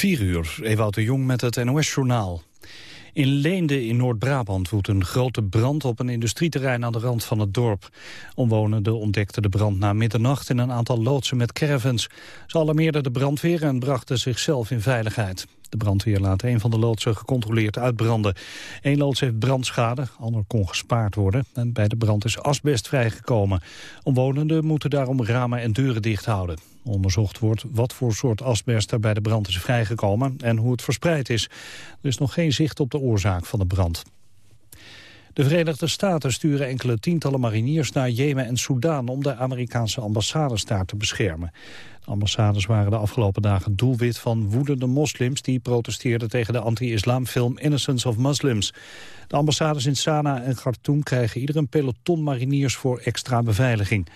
4 uur, Ewout de Jong met het NOS-journaal. In Leende in Noord-Brabant woedt een grote brand op een industrieterrein aan de rand van het dorp. Omwonenden ontdekten de brand na middernacht in een aantal loodsen met caravans. Ze alarmeerden de brandweer en brachten zichzelf in veiligheid. De brandweer laat een van de loodsen gecontroleerd uitbranden. Eén loods heeft brandschade, ander kon gespaard worden. En bij de brand is asbest vrijgekomen. Omwonenden moeten daarom ramen en deuren dicht houden. Onderzocht wordt wat voor soort asbest er bij de brand is vrijgekomen en hoe het verspreid is. Er is nog geen zicht op de oorzaak van de brand. De Verenigde Staten sturen enkele tientallen mariniers naar Jemen en Soedan om de Amerikaanse ambassades daar te beschermen. De ambassades waren de afgelopen dagen doelwit van woedende moslims die protesteerden tegen de anti-islamfilm Innocence of Muslims. De ambassades in Sanaa en Khartoum krijgen ieder een peloton mariniers voor extra beveiliging.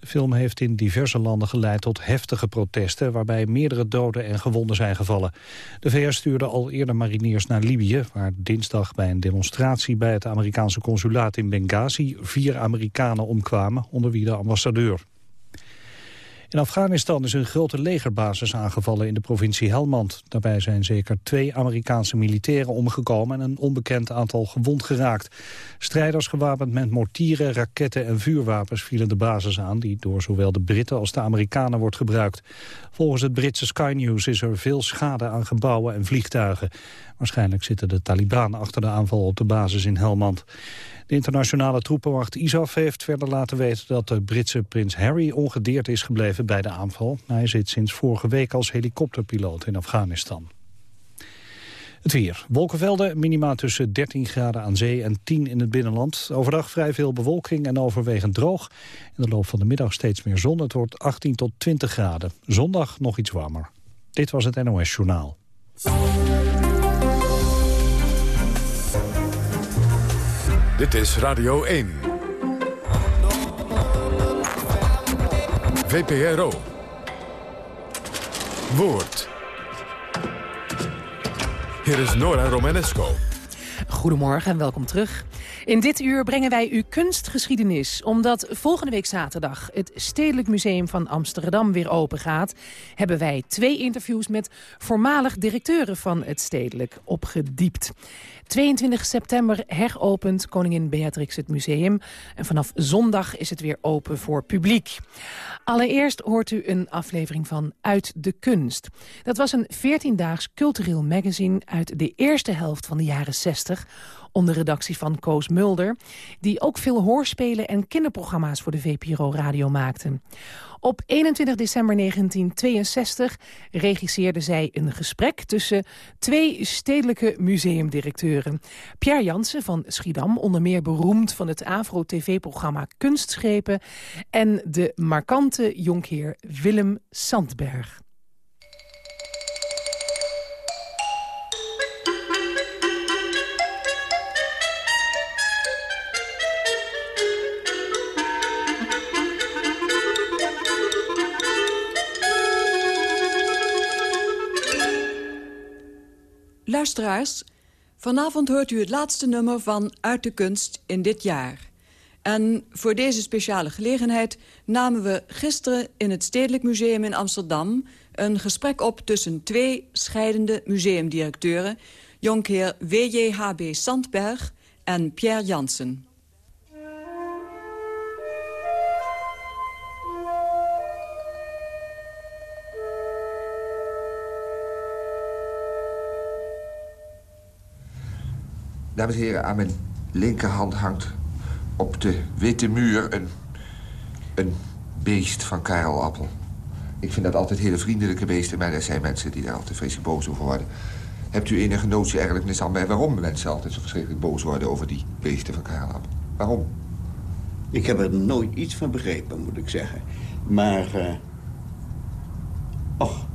De film heeft in diverse landen geleid tot heftige protesten... waarbij meerdere doden en gewonden zijn gevallen. De VS stuurde al eerder mariniers naar Libië... waar dinsdag bij een demonstratie bij het Amerikaanse consulaat in Benghazi... vier Amerikanen omkwamen, onder wie de ambassadeur. In Afghanistan is een grote legerbasis aangevallen in de provincie Helmand. Daarbij zijn zeker twee Amerikaanse militairen omgekomen en een onbekend aantal gewond geraakt. Strijders gewapend met mortieren, raketten en vuurwapens vielen de basis aan... die door zowel de Britten als de Amerikanen wordt gebruikt. Volgens het Britse Sky News is er veel schade aan gebouwen en vliegtuigen. Waarschijnlijk zitten de Taliban achter de aanval op de basis in Helmand. De internationale troepenwacht ISAF heeft verder laten weten dat de Britse prins Harry ongedeerd is gebleven bij de aanval. Hij zit sinds vorige week als helikopterpiloot in Afghanistan. Het weer. Wolkenvelden, minima tussen 13 graden aan zee en 10 in het binnenland. Overdag vrij veel bewolking en overwegend droog. In de loop van de middag steeds meer zon. Het wordt 18 tot 20 graden. Zondag nog iets warmer. Dit was het NOS Journaal. Dit is Radio 1. VPRO. Woord. Hier is Nora Romanesco. Goedemorgen en welkom terug. In dit uur brengen wij u kunstgeschiedenis. Omdat volgende week zaterdag het Stedelijk Museum van Amsterdam weer open gaat... hebben wij twee interviews met voormalig directeuren van het Stedelijk opgediept. 22 september heropent koningin Beatrix het museum. En vanaf zondag is het weer open voor publiek. Allereerst hoort u een aflevering van Uit de Kunst. Dat was een 14-daags cultureel magazine uit de eerste helft van de jaren 60 onder redactie van Koos Mulder... die ook veel hoorspelen en kinderprogramma's voor de VPRO Radio maakte. Op 21 december 1962 regisseerde zij een gesprek tussen twee stedelijke museumdirecteuren. Pierre Jansen van Schiedam, onder meer beroemd van het Afro-TV-programma Kunstschepen... en de markante jonkheer Willem Sandberg. Luisteraars, vanavond hoort u het laatste nummer van Uit de Kunst in dit jaar. En voor deze speciale gelegenheid namen we gisteren in het Stedelijk Museum in Amsterdam... een gesprek op tussen twee scheidende museumdirecteuren... jonkheer W.J.H.B. Sandberg en Pierre Jansen. Dames en heren, aan mijn linkerhand hangt op de witte muur een, een beest van Karel Appel. Ik vind dat altijd hele vriendelijke beesten, maar er zijn mensen die daar altijd vreselijk boos over worden. Hebt u enige notie eigenlijk, aan mij, waarom mensen altijd zo verschrikkelijk boos worden over die beesten van Karel Appel? Waarom? Ik heb er nooit iets van begrepen, moet ik zeggen. Maar, uh... och,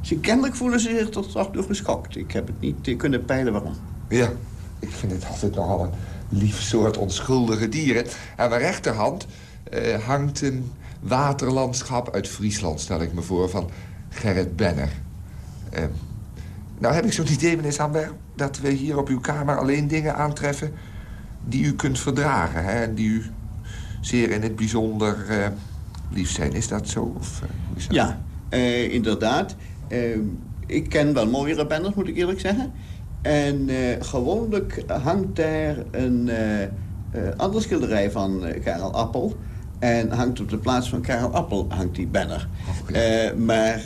ze kennelijk voelen ze zich toch door geschokt. Ik heb het niet kunnen peilen waarom. Ja, ik vind het altijd nogal een lief soort onschuldige dieren. Aan mijn rechterhand uh, hangt een waterlandschap uit Friesland, stel ik me voor, van Gerrit Benner. Uh, nou heb ik zo'n idee, meneer Sandberg, dat we hier op uw kamer alleen dingen aantreffen die u kunt verdragen. Hè, en die u zeer in het bijzonder uh, lief zijn. Is dat zo? Of, is dat? Ja, inderdaad ik ken wel mooiere banners, moet ik eerlijk zeggen. En uh, gewoonlijk hangt daar een uh, andere schilderij van Karel Appel. En hangt op de plaats van Karel Appel hangt die banner. Oh, maar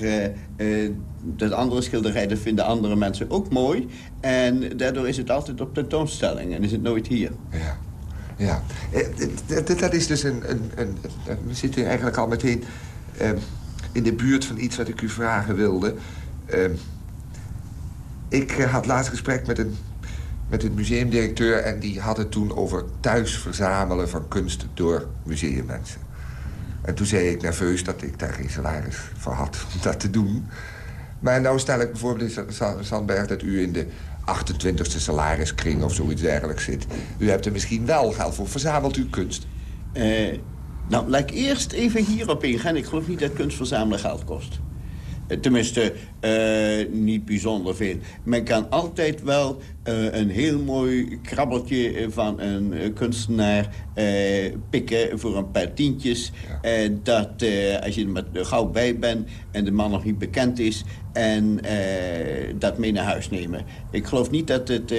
dat andere schilderij dat vinden andere mensen ook mooi. En daardoor is het altijd op tentoonstelling en is het nooit hier. Ja. Ja, dat is dus een, een, een, We zitten eigenlijk al meteen ehm, in de buurt van iets wat ik u vragen wilde. Ehm, ik eh, had laatst gesprek met een, met een museumdirecteur... en die had het toen over thuis verzamelen van kunst door museummensen. En toen zei ik nerveus dat ik daar geen salaris voor had om dat te doen. Maar nou stel ik bijvoorbeeld in Zandberg dat u in de 28e salariskring of zoiets dergelijks zit. U hebt er misschien wel geld voor. Verzamelt u kunst? Eh, nou, laat ik eerst even hierop ingaan. Ik geloof niet dat kunst verzamelen geld kost. Eh, tenminste, uh, niet bijzonder veel. Men kan altijd wel uh, een heel mooi krabbeltje van een kunstenaar pikken voor een paar tientjes. Ja. dat als je er met gauw bij bent en de man nog niet bekend is... en dat mee naar huis nemen. Ik geloof niet dat het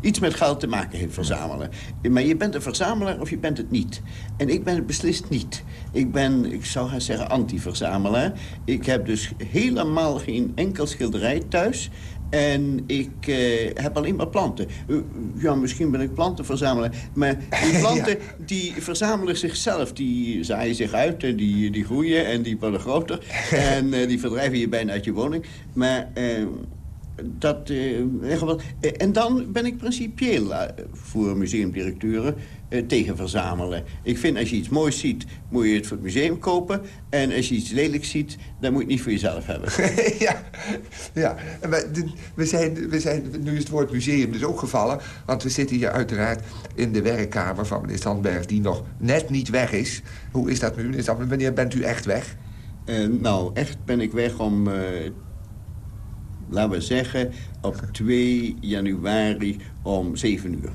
iets met geld te maken heeft verzamelen. Maar je bent een verzamelaar of je bent het niet. En ik ben het beslist niet. Ik ben, ik zou gaan zeggen, anti-verzamelaar. Ik heb dus helemaal geen enkel schilderij thuis. En ik uh, heb alleen maar planten. Uh, ja, misschien ben ik plantenverzamelaar. Maar die planten, die verzamelen zichzelf. Die zaaien zich uit en die, die groeien en die worden groter. en uh, die verdrijven je bijna uit je woning. Maar dat, uh, en dan ben ik principieel uh, voor museumdirecteuren tegen verzamelen. Ik vind als je iets moois ziet, moet je het voor het museum kopen. En als je iets lelijks ziet, dan moet je het niet voor jezelf hebben. ja, ja. We zijn, we zijn, nu is het woord museum dus ook gevallen. Want we zitten hier uiteraard in de werkkamer van meneer Sandberg... die nog net niet weg is. Hoe is dat nu, meneer Sandberg? Wanneer bent u echt weg? nou, echt ben ik weg om laten we zeggen, op 2 januari om 7 uur.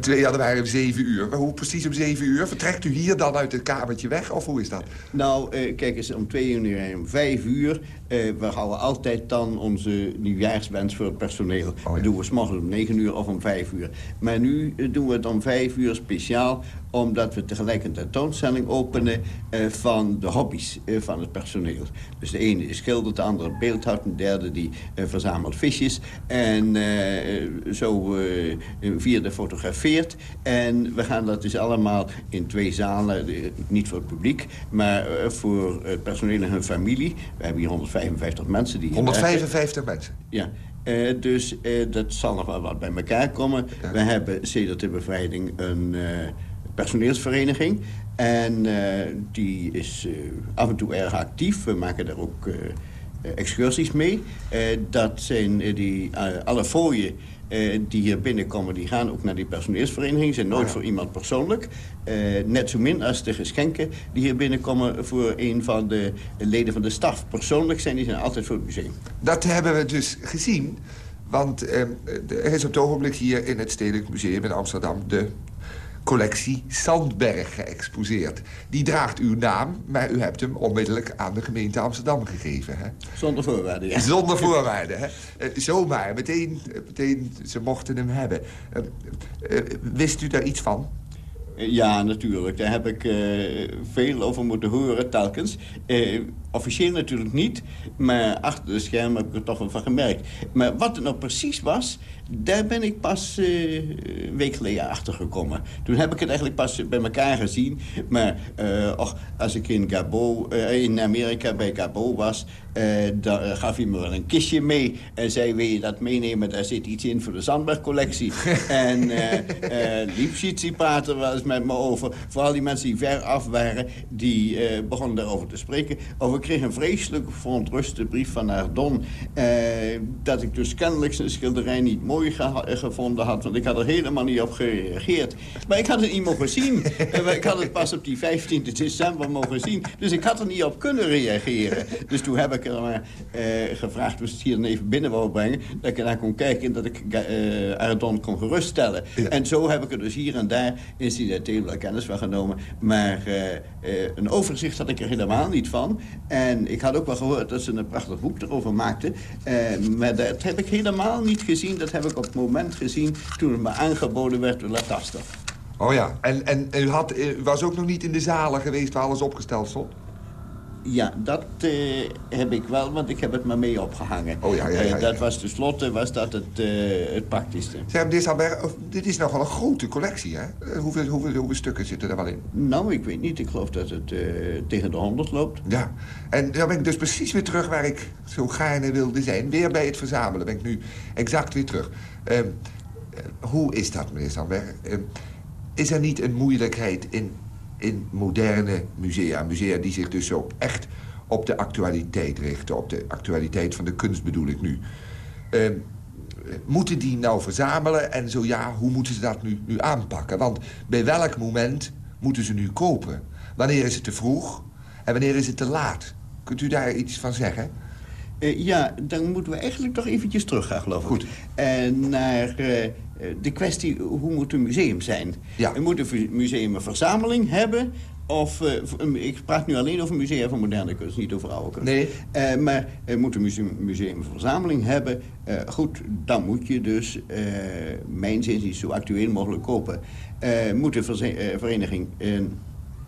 2 januari om 7 uur. Hoe precies om 7 uur? Vertrekt u hier dan uit het kamertje weg? Of hoe is dat? Nou, eh, kijk eens, om 2 januari om 5 uur... Eh, we houden altijd dan onze nieuwjaarswens voor het personeel. Oh, ja. Dat doen we s'morgens om 9 uur of om 5 uur. Maar nu eh, doen we het om 5 uur speciaal omdat we tegelijk een tentoonstelling openen uh, van de hobby's uh, van het personeel. Dus de ene is schildert, de andere beeldhoudt, de derde die uh, verzamelt visjes. En zo vierde fotografeert. En we gaan dat dus allemaal in twee zalen, niet voor het publiek, maar voor het personeel en hun familie. We hebben hier 155 mensen die 155 mensen? Ja. Uh, dus uh, dat zal nog wel wat bij elkaar komen. Ja. We hebben sedert de bevrijding een, uh, personeelsvereniging. En uh, die is uh, af en toe erg actief. We maken daar ook uh, excursies mee. dat zijn die, alle fooien die hier binnenkomen, die gaan ook naar die personeelsvereniging. Zijn nooit oh voor iemand persoonlijk. net zo min als de geschenken die hier binnenkomen voor een van de leden van de staf. Persoonlijk zijn die zijn altijd voor het museum. Dat hebben we dus gezien. Want er is op het ogenblik hier in het Stedelijk Museum in Amsterdam... de collectie Sandberg geëxposeerd. Die draagt uw naam, maar u hebt hem onmiddellijk aan de gemeente Amsterdam gegeven. Hè? Zonder voorwaarden, ja. Zonder voorwaarden, hè? Uh, zomaar, meteen, meteen, ze mochten hem hebben. Uh, uh, wist u daar iets van? Ja, natuurlijk. Daar heb ik veel over moeten horen, telkens. Officieel natuurlijk niet, maar achter de schermen heb ik er toch wel van gemerkt. Maar wat het nou precies was, daar ben ik pas uh, een week geleden achter gekomen. Toen heb ik het eigenlijk pas bij elkaar gezien. Maar uh, och, als ik in, Gabo, uh, in Amerika bij Gabo was... dan gaf hij me wel een kistje mee. En zei, wil je dat meenemen? Daar zit iets in voor de Zandberg-collectie. en Liepschiet die praatte wel eens met me over. Vooral die mensen die ver af waren, die begonnen daarover te spreken. Ik kreeg een vreselijk verontruste brief van Ardon... dat ik dus kennelijk zijn schilderij niet mooi gevonden had. Want ik had er helemaal niet op gereageerd. Maar ik had het niet mogen zien. ik had het pas op die 15 december mogen zien. Dus ik had er niet op kunnen reageren. Dus toen heb ik er maar uh, gevraagd of ze het hier dan even binnen wou brengen. Dat ik naar kon kijken en dat ik Ardon kon geruststellen. En zo heb ik er dus hier en daar incidenteel wel kennis van genomen. Maar uh, een overzicht had ik er helemaal niet van. En ik had ook wel gehoord dat ze een prachtig boek erover maakten. Eh, maar dat heb ik helemaal niet gezien. Dat heb ik op het moment gezien toen het me aangeboden werd door Latasta. Oh ja, en, en u, had, u was ook nog niet in de zalen geweest waar alles opgesteld stond? Ja, dat eh, heb ik wel, want ik heb het maar mee opgehangen. Oh ja, ja, ja, Eh, dat ja. was tenslotte was dat het, eh, het praktischste. Zeg, Sandberg, oh, dit is nog wel een grote collectie, hè? Hoeveel, hoeveel, hoeveel stukken zitten er wel in? Nou, ik weet niet. Ik geloof dat het tegen de 100 loopt. Ja, en dan ben ik dus precies weer terug waar ik zo gaarne wilde zijn. Weer bij het verzamelen ben ik nu exact weer terug. Ehm, eh, hoe is dat, meneer Sandberg? Ehm, is er niet een moeilijkheid in, in moderne musea? Musea die zich dus zo echt op de actualiteit richten. Op de actualiteit van de kunst bedoel ik nu. Ehm, moeten die nou verzamelen? En zo ja, hoe moeten ze dat nu, nu aanpakken? Want bij welk moment moeten ze nu kopen? Wanneer is het te vroeg? En wanneer is het te laat? Kunt u daar iets van zeggen? Eh, ja, dan moeten we eigenlijk toch eventjes terug gaan, geloof ik. Goed. En naar eh, de kwestie, hoe moet een museum zijn? Ja. Moet een museum een verzameling hebben? Of, eh, een- ik praat nu alleen over musea van moderne kunst, niet over oude kunst. Nee. Eh, maar eh, moet een museum, museum een verzameling hebben? Eh, goed, dan moet je dus, eh mijn zin, zo actueel mogelijk kopen. Eh, moet eh, vereniging, eh,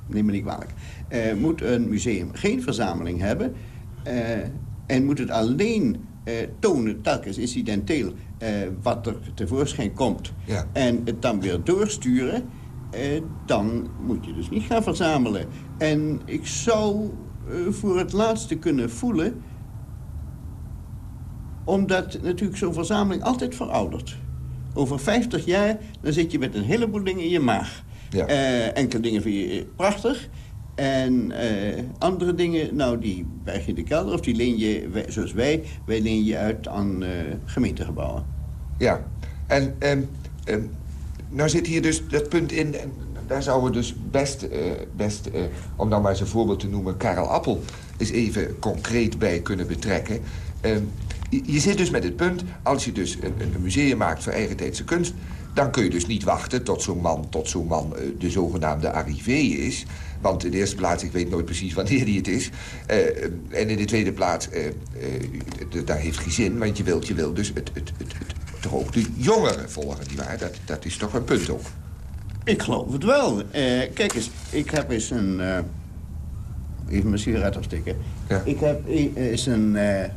neem me niet kwalijk, eh, moet een museum geen verzameling hebben... eh, en moet het alleen eh, tonen, telkens incidenteel, eh, wat er tevoorschijn komt... Ja. en het dan weer doorsturen... eh, dan moet je dus niet gaan verzamelen. En ik zou eh, voor het laatste kunnen voelen... omdat natuurlijk zo'n verzameling altijd veroudert. Over 50 jaar dan zit je met een heleboel dingen in je maag. Ja. Eh, enkele dingen vind je prachtig... En eh, andere dingen, nou, die berg je in de kelder... of die leen je, wij- zoals wij, wij leen je uit aan eh, gemeentegebouwen. Ja. En ehm, ehm, nou zit hier dus dat punt in... En daar zouden we dus best, eh, best eh, om dan maar eens een voorbeeld te noemen... Karel Appel eens even concreet bij kunnen betrekken. Ehm, je, zit dus met het punt, als je dus een, museum maakt voor eigentijdse kunst... dan kun je dus niet wachten tot zo'n man, tot zo'n man eh, de zogenaamde arrivé is... Want in de eerste plaats, ik weet nooit precies wanneer die het is. En in de tweede plaats, daar heeft geen zin. Want je wilt, je wilt dus het, het, het, toch ook de jongeren volgen, nietwaar? Dat, dat is toch een punt ook. Ik geloof het wel. Eh, kijk eens, ik heb eens een... eh, even mijn sigaret afsteken. Ja. Ik heb e- eens een eh,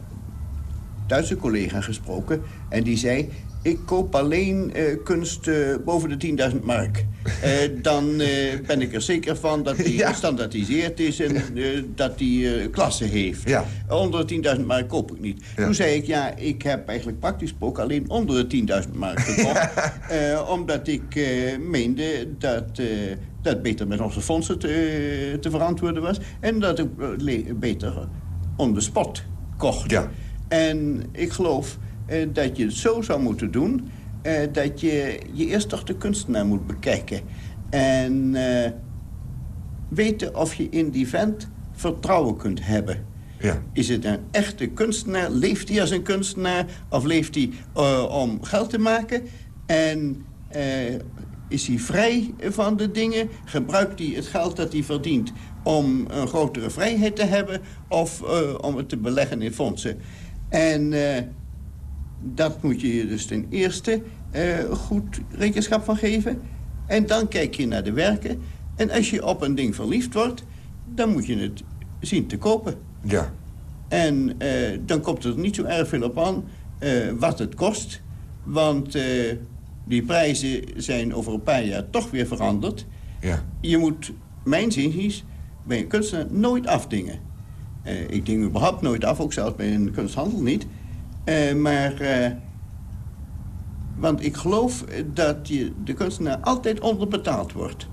Duitse collega gesproken en die zei... Ik koop alleen eh, kunst eh, boven de 10.000 mark. Eh, dan ben ik er zeker van dat die Ja. gestandaardiseerd is en dat die klasse heeft. Ja. Onder de 10.000 mark koop ik niet. Ja. Toen zei ik, ja, ik heb eigenlijk praktisch gesproken alleen onder de 10.000 mark gekocht. omdat ik meende dat dat beter met onze fondsen te, te verantwoorden was. En dat ik beter on the spot kocht. Ja. En ik geloof eh, dat je het zo zou moeten doen... eh, dat je je eerst toch de kunstenaar moet bekijken. En eh, weten of je in die vent vertrouwen kunt hebben. Ja. Is het een echte kunstenaar? Leeft hij als een kunstenaar? Of leeft hij om geld te maken? En is hij vrij van de dingen? Gebruikt hij het geld dat hij verdient om een grotere vrijheid te hebben? Of om het te beleggen in fondsen? En dat moet je je dus ten eerste eh, goed rekenschap van geven. En dan kijk je naar de werken. En als je op een ding verliefd wordt, dan moet je het zien te kopen. Ja. En eh, dan komt het er niet zo erg veel op aan eh, wat het kost. Want die prijzen zijn over een paar jaar toch weer veranderd. Ja. Je moet, mijn zinziens, bij een kunstenaar nooit afdingen. Ik ding überhaupt nooit af, ook zelfs bij een kunsthandel niet. Eh, maar, eh, want ik geloof dat je, de kunstenaar altijd onderbetaald wordt.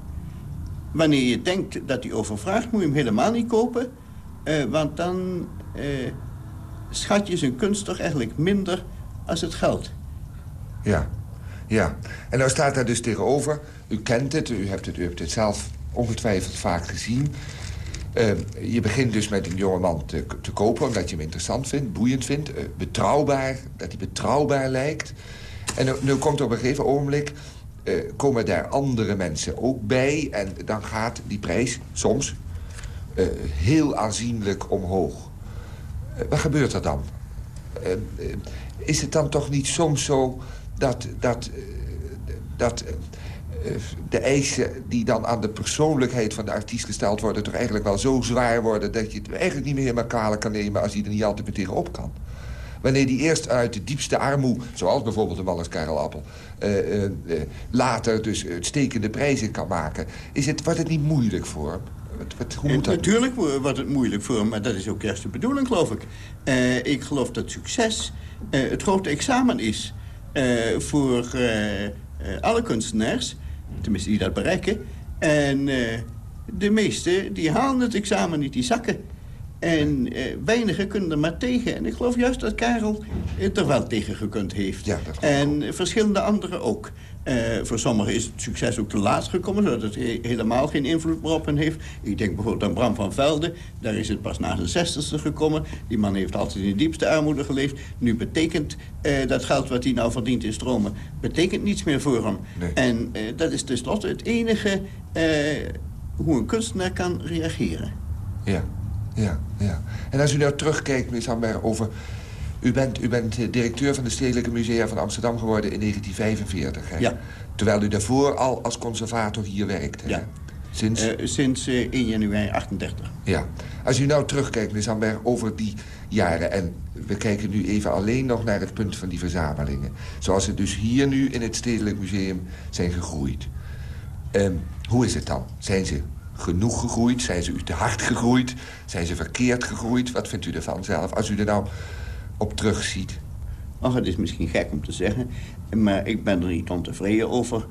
Wanneer je denkt dat hij overvraagt, moet je hem helemaal niet kopen. Eh, want dan schat je zijn kunst toch eigenlijk minder als het geld. Ja. Ja. En nou staat daar dus tegenover, u kent het, u hebt het, u hebt het zelf ongetwijfeld vaak gezien... Eh, je begint dus met een jongeman te, te kopen omdat je hem interessant vindt, boeiend vindt, eh, betrouwbaar, dat hij betrouwbaar lijkt. En nu, nu komt op een gegeven ogenblik, eh, komen daar andere mensen ook bij en dan gaat die prijs soms eh, heel aanzienlijk omhoog. Wat gebeurt er dan? Eh, eh, is het dan toch niet soms zo dat, dat, dat de eisen die dan aan de persoonlijkheid van de artiest gesteld worden... toch eigenlijk wel zo zwaar worden dat je het eigenlijk niet meer helemaal kwalijk kan nemen... als hij er niet altijd meer tegenop kan? Wanneer die eerst uit de diepste armoe, zoals bijvoorbeeld de Wallace Karelappel... eh, eh, eh, later dus uitstekende prijzen kan maken... Is het, wordt het niet moeilijk voor hem? Wat, wat, hoe moet dat? natuurlijk wo- wordt het moeilijk voor hem, maar dat is ook juist de bedoeling, geloof ik. Eh, ik geloof dat succes eh, het grote examen is eh, voor eh, eh, alle kunstenaars. Tenminste, die dat bereiken. En eh, de meesten, die halen het examen niet, die zakken. En eh, weinigen kunnen er maar tegen. En ik geloof juist dat Karel het er wel tegen gekund heeft. Ja, dat en verschillende anderen ook. Eh, voor sommigen is het succes ook te laat gekomen... zodat het he- helemaal geen invloed meer op hen heeft. Ik denk bijvoorbeeld aan Bram van Velde. Daar is het pas na zijn zestigste gekomen. Die man heeft altijd in de diepste armoede geleefd. Nu betekent eh, dat geld wat hij nou verdient in stromen... betekent niets meer voor hem. Nee. En eh, dat is tenslotte het enige eh, hoe een kunstenaar kan reageren. Ja, ja, ja. En als u nou terugkijkt, meneer Sandberg, over... U bent, u bent eh, directeur van de Stedelijke Musea van Amsterdam geworden in 1945, hè? Ja. Terwijl u daarvoor al als conservator hier werkte, hè? Ja. Sinds... Eh, sinds eh, 1 januari 38. Ja. Als u nou terugkijkt, meneer Sandberg, over die jaren... en we kijken nu even alleen nog naar het punt van die verzamelingen... zoals ze dus hier nu in het Stedelijk Museum zijn gegroeid. Ehm, hoe is het dan? Zijn ze genoeg gegroeid? Zijn ze u te hard gegroeid? Zijn ze verkeerd gegroeid? Wat vindt u ervan zelf? Als u er nou op terugziet. Ach, het is misschien gek om te zeggen, maar ik ben er niet ontevreden over.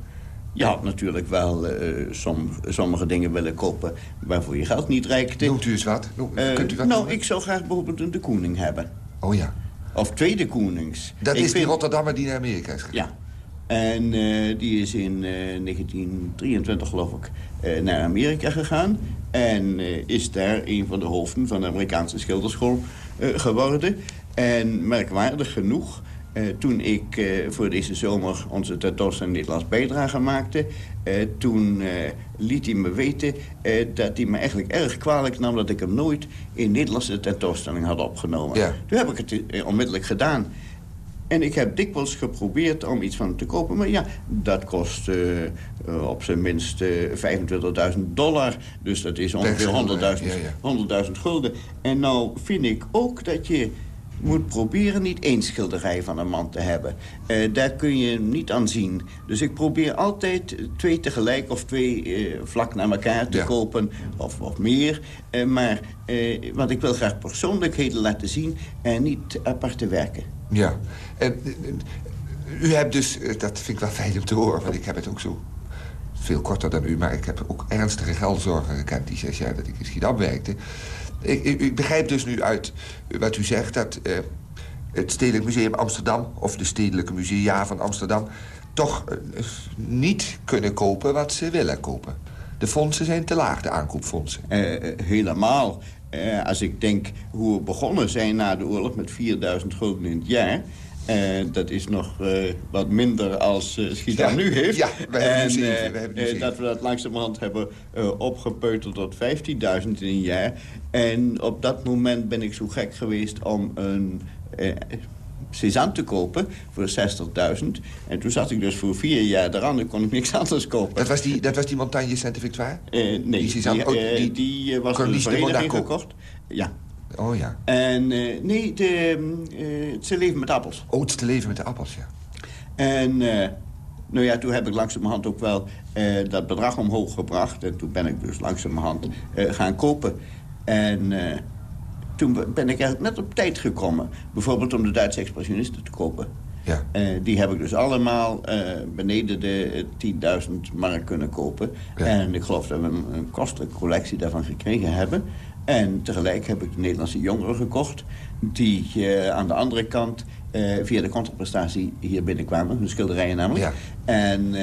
Je had natuurlijk wel eh, som, sommige dingen willen kopen waarvoor je geld niet reikte. Noemt u eens wat? Eh, kunt u wat nou, ik zou graag bijvoorbeeld een de Koening hebben. Oh ja. Of twee de Koenings. Dat Ik is die vind- Rotterdammer die naar Amerika is gegaan. Ja. En eh, die is in eh, 1923, geloof ik, eh, naar Amerika gegaan. En eh, is daar een van de hoofden van de Amerikaanse schilderschool eh, geworden. En merkwaardig genoeg, eh, toen ik eh, voor deze zomer onze tentoonstelling Nederlands bijdrage maakte... eh, toen eh, liet hij me weten eh, dat hij me eigenlijk erg kwalijk nam... dat ik hem nooit in Nederlandse tentoonstelling had opgenomen. Ja. Toen heb ik het eh, onmiddellijk gedaan. En ik heb dikwijls geprobeerd om iets van hem te kopen. Maar ja, dat kost eh, eh, op zijn minst eh 25.000 dollar. Dus dat is ongeveer schilderij, 100.000 ja, ja. 100.000 gulden. En nou vind ik ook dat je moet proberen niet één schilderij van een man te hebben. Eh, daar kun je hem niet aan zien. Dus ik probeer altijd twee tegelijk of twee eh, vlak naar elkaar te Ja. kopen. Of, of meer. Eh, maar, eh, want ik wil graag persoonlijkheden laten zien en niet aparte werken. Ja. En, u hebt dus, eh, dat vind ik wel fijn om te horen... want ik heb het ook zo veel korter dan u... maar ik heb ook ernstige geldzorgen gekend die zes jaar dat ik in Schiedam werkte. Ik, ik, begrijp dus nu uit wat u zegt... dat eh, het Stedelijk Museum Amsterdam... of de Stedelijke Musea van Amsterdam... toch eh, niet kunnen kopen wat ze willen kopen. De fondsen zijn te laag, de aankoopfondsen. Helemaal. Eh, als ik denk hoe we begonnen zijn na de oorlog met 4000 gulden in het jaar... eh, dat is nog eh, wat minder als uh, Schiedam Ja, nu heeft. ja, we hebben en, we hebben dat we dat langzamerhand hebben uh, opgepeuterd tot 15.000 in een jaar. En op dat moment ben ik zo gek geweest om een... Cézanne te kopen voor 60.000. En toen zat ik dus voor vier jaar eraan en kon ik niks anders kopen. Dat was die, dat was die Montagne Sainte-Victoire? Uh, nee, die, Cézanne, die, oh, die, die was door de de vereniging gekocht. Ja. Oh ja. En uh, nee, de, uh, het leven met appels. Oh, het te leven met de appels, ja. En nou ja, toen heb ik langzamerhand ook wel dat bedrag omhoog gebracht. En toen ben ik dus langzamerhand gaan kopen. En toen ben ik eigenlijk net op tijd gekomen. Bijvoorbeeld om de Duitse expressionisten te kopen. Ja. Uh, die heb ik dus allemaal uh, beneden de 10.000 mark kunnen kopen. Ja. En ik geloof dat we een, een kostelijke collectie daarvan gekregen hebben. En tegelijk heb ik de Nederlandse jongeren gekocht... die uh, aan de andere kant via de contraprestatie hier binnenkwamen. Hun schilderijen namelijk. Ja. En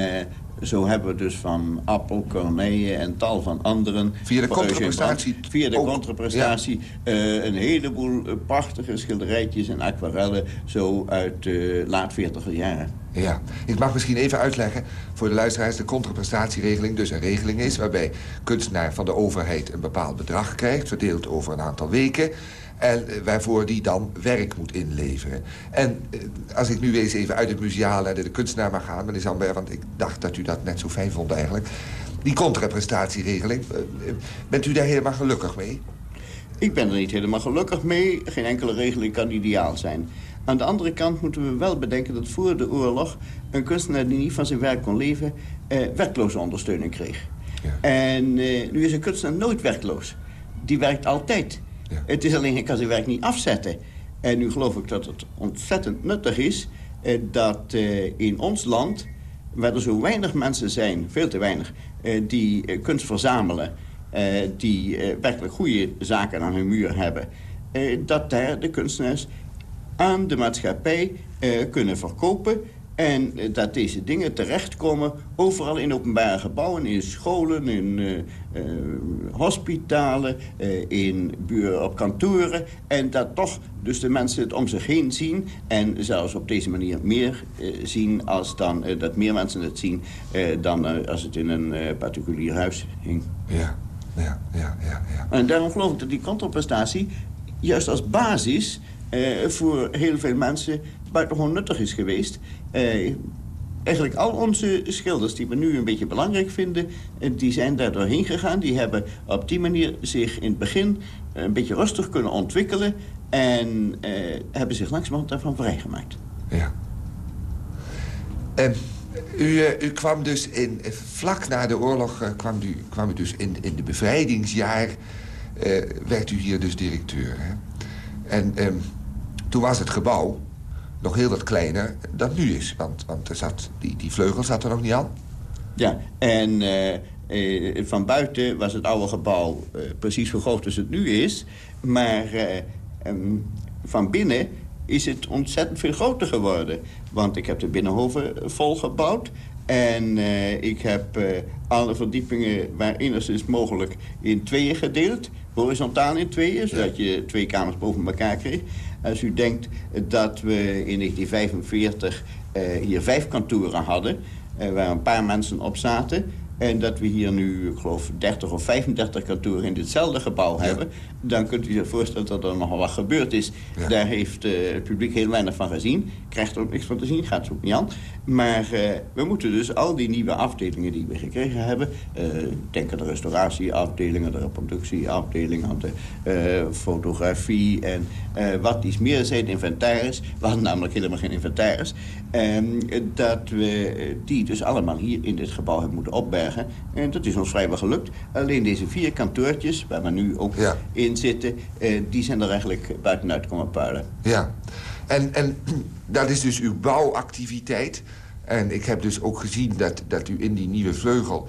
Zo hebben we dus van Appel, Corneille en tal van anderen... Via de contraprestatie Via de ook, contraprestatie. eh, een heleboel eh, prachtige schilderijtjes en aquarellen... zo uit de laat 40 jaren. Ja, ik mag misschien even uitleggen voor de luisteraars... de contraprestatieregeling dus een regeling is... waarbij kunstenaar van de overheid een bepaald bedrag krijgt... verdeeld over een aantal weken... en eh, waarvoor die dan werk moet inleveren. En eh, als ik nu eens even uit het museale naar de kunstenaar mag gaan... meneer Zandberg, want ik dacht dat u dat net zo fijn vond eigenlijk... die contraprestatieregeling, eh, bent u daar helemaal gelukkig mee? Ik ben er niet helemaal gelukkig mee. Geen enkele regeling kan ideaal zijn. Aan de andere kant moeten we wel bedenken dat voor de oorlog... een kunstenaar die niet van zijn werk kon leven... Eh, werkloze ondersteuning kreeg. Ja. En eh, nu is een kunstenaar nooit werkloos. Die werkt altijd. Het is alleen, hij kan zijn werk niet afzetten. En nu geloof ik dat het ontzettend nuttig is... eh, dat eh, in ons land, waar er zo weinig mensen zijn... veel te weinig, eh, die kunst verzamelen... die werkelijk goede zaken aan hun muur hebben... dat daar de kunstenaars aan de maatschappij kunnen verkopen... en eh, dat deze dingen terechtkomen overal in openbare gebouwen... in scholen, in eh, eh, hospitalen, in buren op kantoren... en dat toch dus de mensen het om zich heen zien... en zelfs op deze manier meer zien als dan... dat meer mensen het zien dan als het in een particulier huis hing. Ja, ja, ja, ja. ja. En daarom geloof ik dat die contraprestatie juist als basis voor heel veel mensen buitengewoon nuttig is geweest. Eh, eigenlijk al onze schilders die we nu een beetje belangrijk vinden... eh, die zijn daar doorheen gegaan. Die hebben op die manier zich in het begin een beetje rustig kunnen ontwikkelen... en eh, hebben zich langzamerhand daarvan vrijgemaakt. Ja. U, eh, u kwam dus in, eh, vlak na de oorlog eh, kwam u, kwam u dus in, in de bevrijdingsjaar... eh, werd u hier dus directeur. En ehm, toen was het gebouw nog heel wat kleiner dan nu is. Want, want er zat, die, die vleugel zat er nog niet aan. Ja, en eh, eh, van buiten was het oude gebouw eh, precies zo groot als het nu is. Maar eh, ehm, van binnen is het ontzettend veel groter geworden. Want ik heb de binnenhoven volgebouwd. En ik heb alle verdiepingen waar enigszins mogelijk in tweeën gedeeld. Horizontaal in tweeën, zodat je twee kamers boven elkaar kreeg. Als u denkt dat we in 1945 eh, hier vijf kantoren hadden... eh, waar een paar mensen op zaten... En dat we hier nu, ik geloof, 30 of 35 kantoren in ditzelfde gebouw hebben... dan kunt u zich voorstellen dat er nogal wat gebeurd is. Ja. Daar heeft eh, het publiek heel weinig van gezien. Krijgt er ook niks van te zien, gaat zo ook niet aan. Maar eh, we moeten dus al die nieuwe afdelingen die we gekregen hebben... eh, denk aan de restauratieafdelingen, de reproductieafdeling... aan de fotografie en wat iets meer zijn, inventaris. We hadden namelijk helemaal geen inventaris. Ehm, dat we die dus allemaal hier in dit gebouw hebben moeten opbergen. En dat is ons vrijwel gelukt. Alleen deze vier kantoortjes, waar we nu ook Ja. in zitten... eh, die zijn er eigenlijk buitenuit komen puilen. Ja. En, en dat is dus uw bouwactiviteit. En ik heb dus ook gezien dat, dat u in die nieuwe vleugel...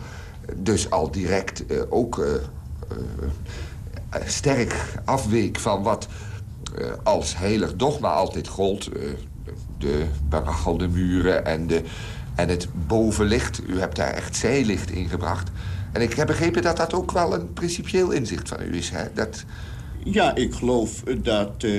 dus al direct eh, ook eh, sterk afweek van wat als heilig dogma altijd gold. de barachelde muren en, de, en het bovenlicht. U hebt daar echt zijlicht in gebracht. En ik heb begrepen dat dat ook wel een principieel inzicht van u is. Hè? Dat, Ja, ik geloof dat eh,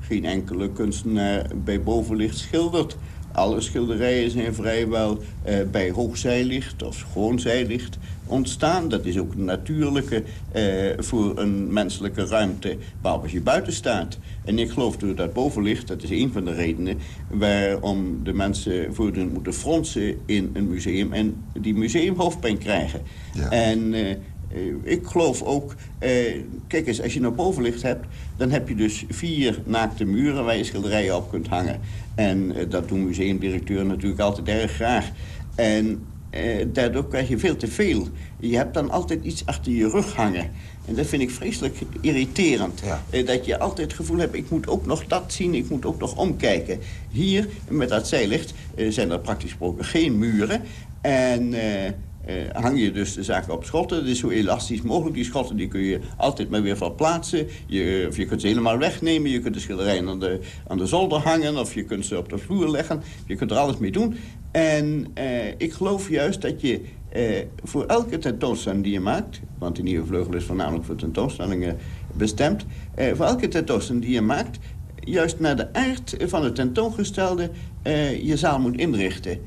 geen enkele kunstenaar bij bovenlicht schildert. Alle schilderijen zijn vrijwel eh, bij hoog zijlicht of gewoon zijlicht ontstaan. Dat is ook een natuurlijke eh, voor een menselijke ruimte, behalve als je buiten staat. En ik geloof door dat bovenlicht, dat is een van de redenen... waarom de mensen voortdurend moeten fronsen in een museum... en die museumhoofdpijn krijgen. Ja. En eh, eh, ik geloof ook... eh, kijk eens, als je nou bovenlicht hebt... dan heb je dus vier naakte muren waar je schilderijen op kunt hangen. En eh, dat doen museumdirecteuren natuurlijk altijd erg graag. En eh, daardoor krijg je veel te veel. Je hebt dan altijd iets achter je rug hangen. En dat vind ik vreselijk irriterend. Ja. Eh, dat je altijd het gevoel hebt, ik moet ook nog dat zien, ik moet ook nog omkijken. Hier, met dat zijlicht, eh, zijn er praktisch gesproken geen muren. En eh, hang je dus de zaken op schotten. Het is zo elastisch mogelijk. Die schotten die kun je altijd maar weer verplaatsen. Je, of je kunt ze helemaal wegnemen. Je kunt de schilderijen aan de, aan de zolder hangen. Of je kunt ze op de vloer leggen. Je kunt er alles mee doen. En ik geloof juist dat je voor elke tentoonstelling die je maakt... want die nieuwe vleugel is voornamelijk voor tentoonstellingen bestemd... voor elke tentoonstelling die je maakt juist naar de aard van het tentoongestelde je zaal moet inrichten.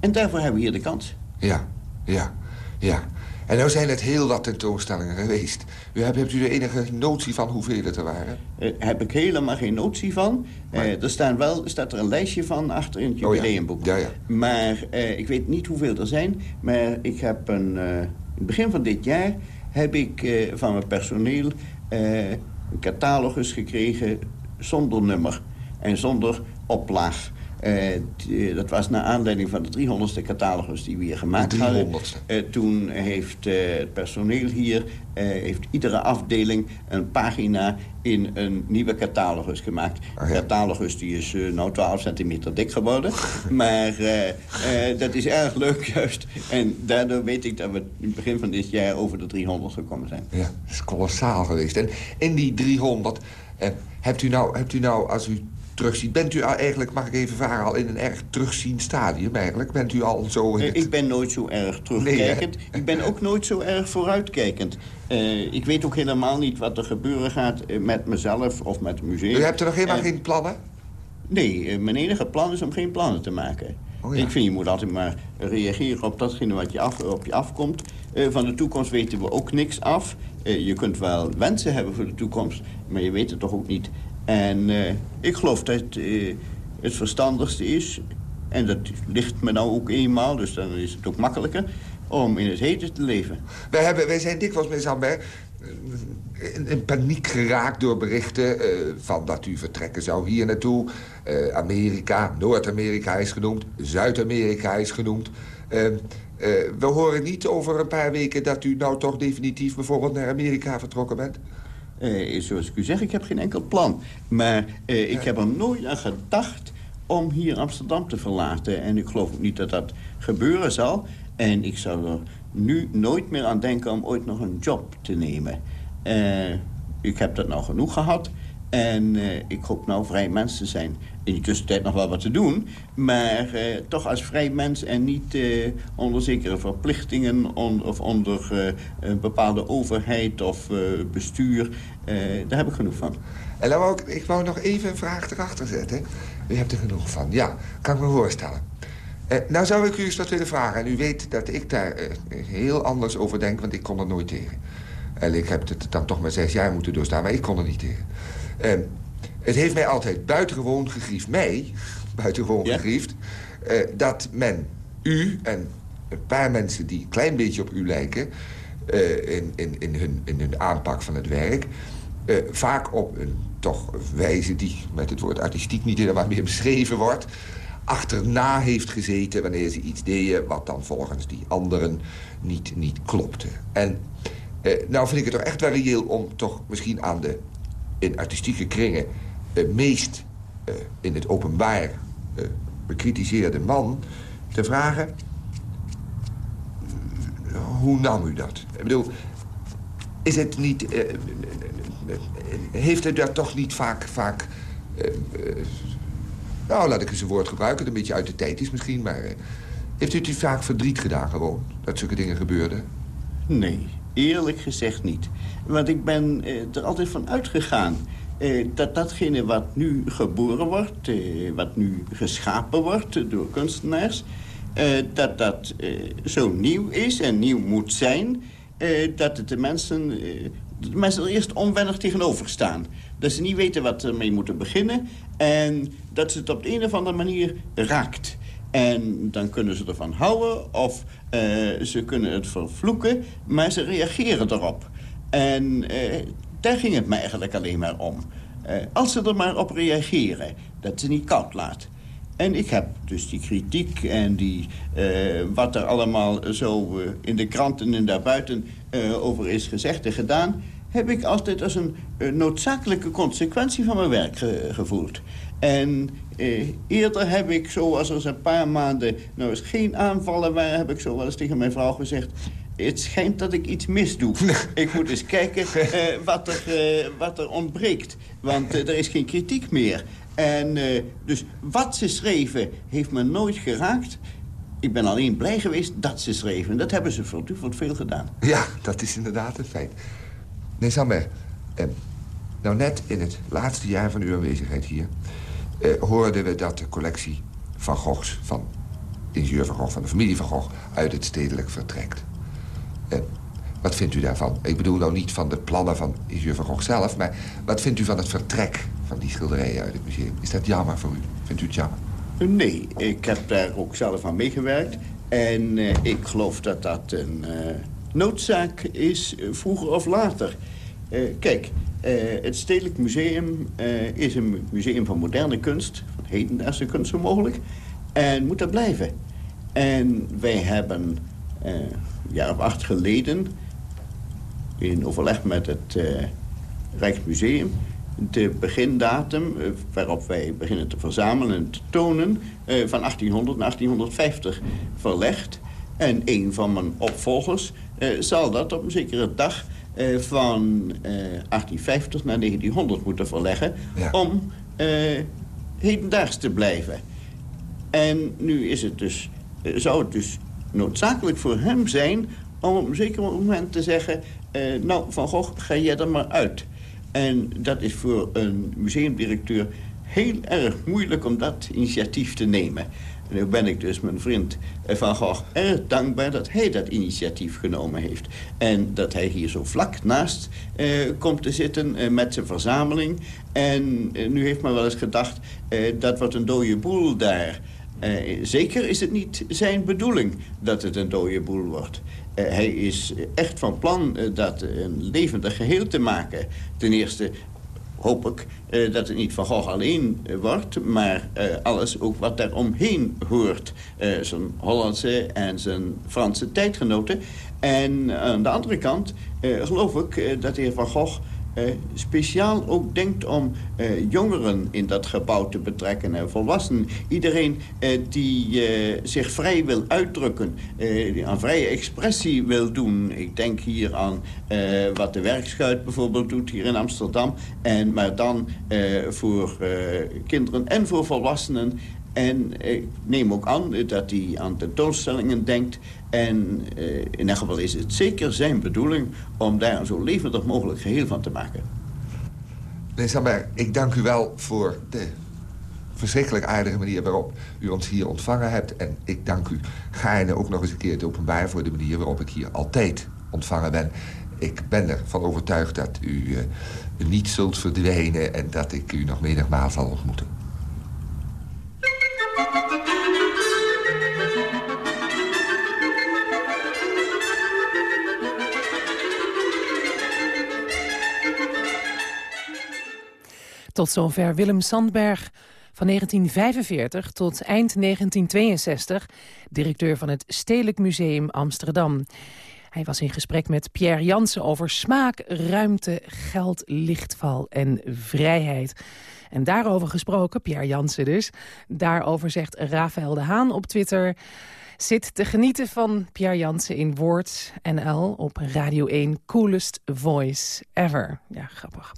En daarvoor hebben we hier de kans. Ja, ja, ja. En nou zijn het heel wat tentoonstellingen geweest. U hebt, hebt u de enige notie van hoeveel het er waren? Uh, heb ik helemaal geen notie van. Uh, er staan wel, staat er een lijstje van achter in het jubileumboek. Oh ja. Ja, ja. Maar ik weet niet hoeveel er zijn. Maar ik heb een, in het begin van dit jaar heb ik van mijn personeel een catalogus gekregen zonder nummer en zonder oplaag. Uh, dat was naar aanleiding van de 300ste catalogus die we hier gemaakt de 300ste. hadden. Uh, toen heeft uh, het personeel hier, heeft iedere afdeling een pagina in een nieuwe catalogus gemaakt. De catalogus die is nou 12 centimeter dik geworden. maar dat is erg leuk juist. En daardoor weet ik dat we in het begin van dit jaar over de 300 gekomen zijn. Ja, dat is kolossaal geweest. En in die 300... Hebt u, nou, hebt u nou, als u terugziet... Bent u eigenlijk, mag ik even vragen, al in een erg terugziend stadium eigenlijk? Bent u al zo het... Ik ben nooit zo erg terugkijkend. ik ben ook nooit zo erg vooruitkijkend. Uh, ik weet ook helemaal niet wat er gebeuren gaat met mezelf of met het museum. U hebt er nog helemaal geen plannen? Nee, mijn enige plan is om geen plannen te maken. Oh ja. Ik vind, je moet altijd maar reageren op datgene wat je af, op je afkomt. Uh, van de toekomst weten we ook niks af. Uh, je kunt wel wensen hebben voor de toekomst, maar je weet het toch ook niet. En uh, ik geloof dat het verstandigste is... en dat ligt me nou ook eenmaal, dus dan is het ook makkelijker... om in het heden te leven. Wij, hebben, wij zijn dikwijls, meneer Zandberg... In, in, paniek geraakt door berichten van dat u vertrekken zou hier naartoe. Amerika, Noord-Amerika is genoemd, Zuid-Amerika is genoemd. Uh, we horen niet over een paar weken dat u nou toch definitief bijvoorbeeld naar Amerika vertrokken bent? Zoals ik u zeg, ik heb geen enkel plan. Maar ik heb er nooit aan gedacht om hier Amsterdam te verlaten. En ik geloof ook niet dat dat gebeuren zal. En ik zou er nu nooit meer aan denken om ooit nog een job te nemen. Uh, ik heb dat nou genoeg gehad. En uh, ik hoop nou vrij mens te zijn. In die tussentijd nog wel wat te doen. Maar uh, toch als vrij mens en niet onder zekere verplichtingen... Of onder een bepaalde overheid of bestuur. daar heb ik genoeg van. En dan wou ik, ik wou nog even een vraag erachter zetten. U hebt er genoeg van. Ja, kan ik me voorstellen. Nou zou ik u eens wat willen vragen. En u weet dat ik daar heel anders over denk, want ik kon er nooit tegen. En ik heb het dan toch maar zes jaar moeten doorstaan, maar ik kon er niet tegen. Het heeft mij altijd buitengewoon gegriefd, mij, buitengewoon ja? gegriefd... dat men u en een paar mensen die een klein beetje op u lijken... in, in, in, hun, in hun aanpak van het werk... vaak op een toch wijze die met het woord artistiek niet helemaal meer beschreven wordt achterna heeft gezeten wanneer ze iets deden... wat dan volgens die anderen niet, niet klopte. En eh, nou vind ik het toch echt wel reëel om toch misschien aan de in artistieke kringen... Eh, meest eh, in het openbaar eh, bekritiseerde man te vragen... hoe nam u dat? Ik bedoel, is het niet... Heeft u daar toch niet vaak... vaak nou, laat ik eens een woord gebruiken, een beetje uit de tijd is misschien, maar... Heeft u het u vaak verdriet gedaan gewoon, dat zulke dingen gebeurden? Nee, eerlijk gezegd niet. Want ik ben er altijd van uitgegaan... Uh, dat datgene wat nu geboren wordt, wat nu geschapen wordt door kunstenaars... dat dat zo nieuw is en nieuw moet zijn... dat het de mensen de mensen er eerst onwennig tegenover staan. Dat ze niet weten wat ze ermee moeten beginnen. En dat ze het op de een of andere manier raakt. En dan kunnen ze ervan houden of ze kunnen het vervloeken. Maar ze reageren erop. En daar ging het me eigenlijk alleen maar om. Uh, als ze er maar op reageren. Dat ze niet koud laat. En ik heb dus die kritiek en die, uh, wat er allemaal zo uh, in de kranten en daarbuiten over is gezegd en gedaan... heb ik altijd als een noodzakelijke consequentie van mijn werk gevoeld. En eh, eerder heb ik, zoals er een paar maanden nou eens geen aanvallen waren... heb ik zo wel eens tegen mijn vrouw gezegd... Het schijnt dat ik iets misdoe. ik moet eens kijken uh, wat, er, uh, wat er ontbreekt. Want uh, er is geen kritiek meer. En dus wat ze schreven heeft me nooit geraakt. Ik ben alleen blij geweest dat ze schreven. Dat hebben ze voortdurend veel gedaan. Ja, dat is inderdaad een feit. Nee, Samer. nou, net in het laatste jaar van uw aanwezigheid hier eh, hoorden we dat de collectie van Goghs... van ingenieur van Gogh, van de familie van Gogh... uit het stedelijk vertrekt. Eh, wat vindt u daarvan? Ik bedoel nou niet van de plannen van ingenieur van Gogh zelf... maar wat vindt u van het vertrek van die schilderijen uit het museum? Is dat jammer voor u? Vindt u het jammer? Nee, ik heb daar ook zelf aan meegewerkt. En uh, ik geloof dat dat een uh, noodzaak is, vroeger of later. kijk, het Stedelijk Museum is een museum van moderne kunst, van hedendaagse kunst zo mogelijk, en moet dat blijven. En wij hebben een jaar of acht geleden, in overleg met het Rijksmuseum, de begindatum waarop wij beginnen te verzamelen en te tonen, van 1800 naar 1850 verlegd. En een van mijn opvolgers zal dat op een zekere dag van uh, 1850 naar 1900 moeten verleggen... om uh, hedendaags te blijven. En nu is het dus, eh, zou het dus noodzakelijk voor hem zijn... om op een zeker moment te zeggen... nou, Van Gogh, ga jij er maar uit. En dat is voor een museumdirecteur heel erg moeilijk om dat initiatief te nemen. En nu ben ik dus mijn vriend Van Gogh erg dankbaar dat hij dat initiatief genomen heeft. En dat hij hier zo vlak naast eh, komt te zitten eh, met zijn verzameling. En eh, nu heeft men wel eens gedacht, eh, dat wordt een dode boel daar. Eh, zeker is het niet zijn bedoeling dat het een dode boel wordt. Uh, hij is echt van plan uh, dat een levendig geheel te maken. Ten eerste hoop ik dat het niet Van Gogh alleen wordt... maar alles ook wat daaromheen hoort. zijn Hollandse en zijn Franse tijdgenoten. En aan de andere kant geloof ik dat de heer Van Gogh speciaal ook denkt om uh, jongeren in dat gebouw te betrekken en volwassenen. Iedereen uh, die zich vrij wil uitdrukken, die aan vrije expressie wil doen. Ik denk hier aan wat de werkschuit bijvoorbeeld doet hier in Amsterdam. En, maar dan voor kinderen en voor volwassenen en ik neem ook aan dat hij aan tentoonstellingen denkt. En uh, in elk geval is het zeker zijn bedoeling om daar een zo levendig mogelijk geheel van te maken. Meneer Samberg, ik dank u wel voor de verschrikkelijk aardige manier waarop u ons hier ontvangen hebt. En ik dank u gaarne ook nog eens een keer het openbaar... voor de manier waarop ik hier altijd ontvangen ben. Ik ben ervan overtuigd dat u uh, niet zult verdwijnen... en dat ik u nog menigmaal zal ontmoeten. Tot zover Willem Sandberg van 1945 tot eind 1962... directeur van het Stedelijk Museum Amsterdam. Hij was in gesprek met Pierre Jansen over smaak, ruimte, geld, lichtval en vrijheid. En daarover gesproken, Pierre Jansen dus, daarover zegt Rafael de Haan op Twitter zit te genieten van Pierre Jansen in Woord NL op Radio 1 Coolest Voice Ever. Ja, grappig.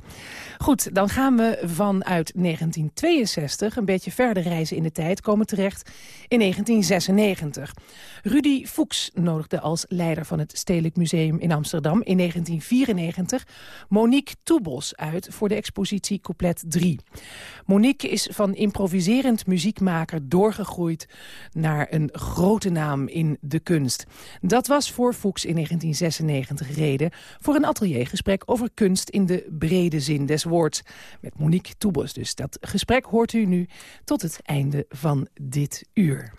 Goed, dan gaan we vanuit 1962 een beetje verder reizen in de tijd... komen terecht in 1996. Rudy Fuchs nodigde als leider van het Stedelijk Museum in Amsterdam... in 1994 Monique Toebos uit voor de expositie Couplet 3. Monique is van improviserend muziekmaker doorgegroeid... naar een grote naam in de kunst. Dat was voor Fuchs in 1996 reden voor een ateliergesprek over kunst in de brede zin des woords. Met Monique Toebos dus. Dat gesprek hoort u nu tot het einde van dit uur.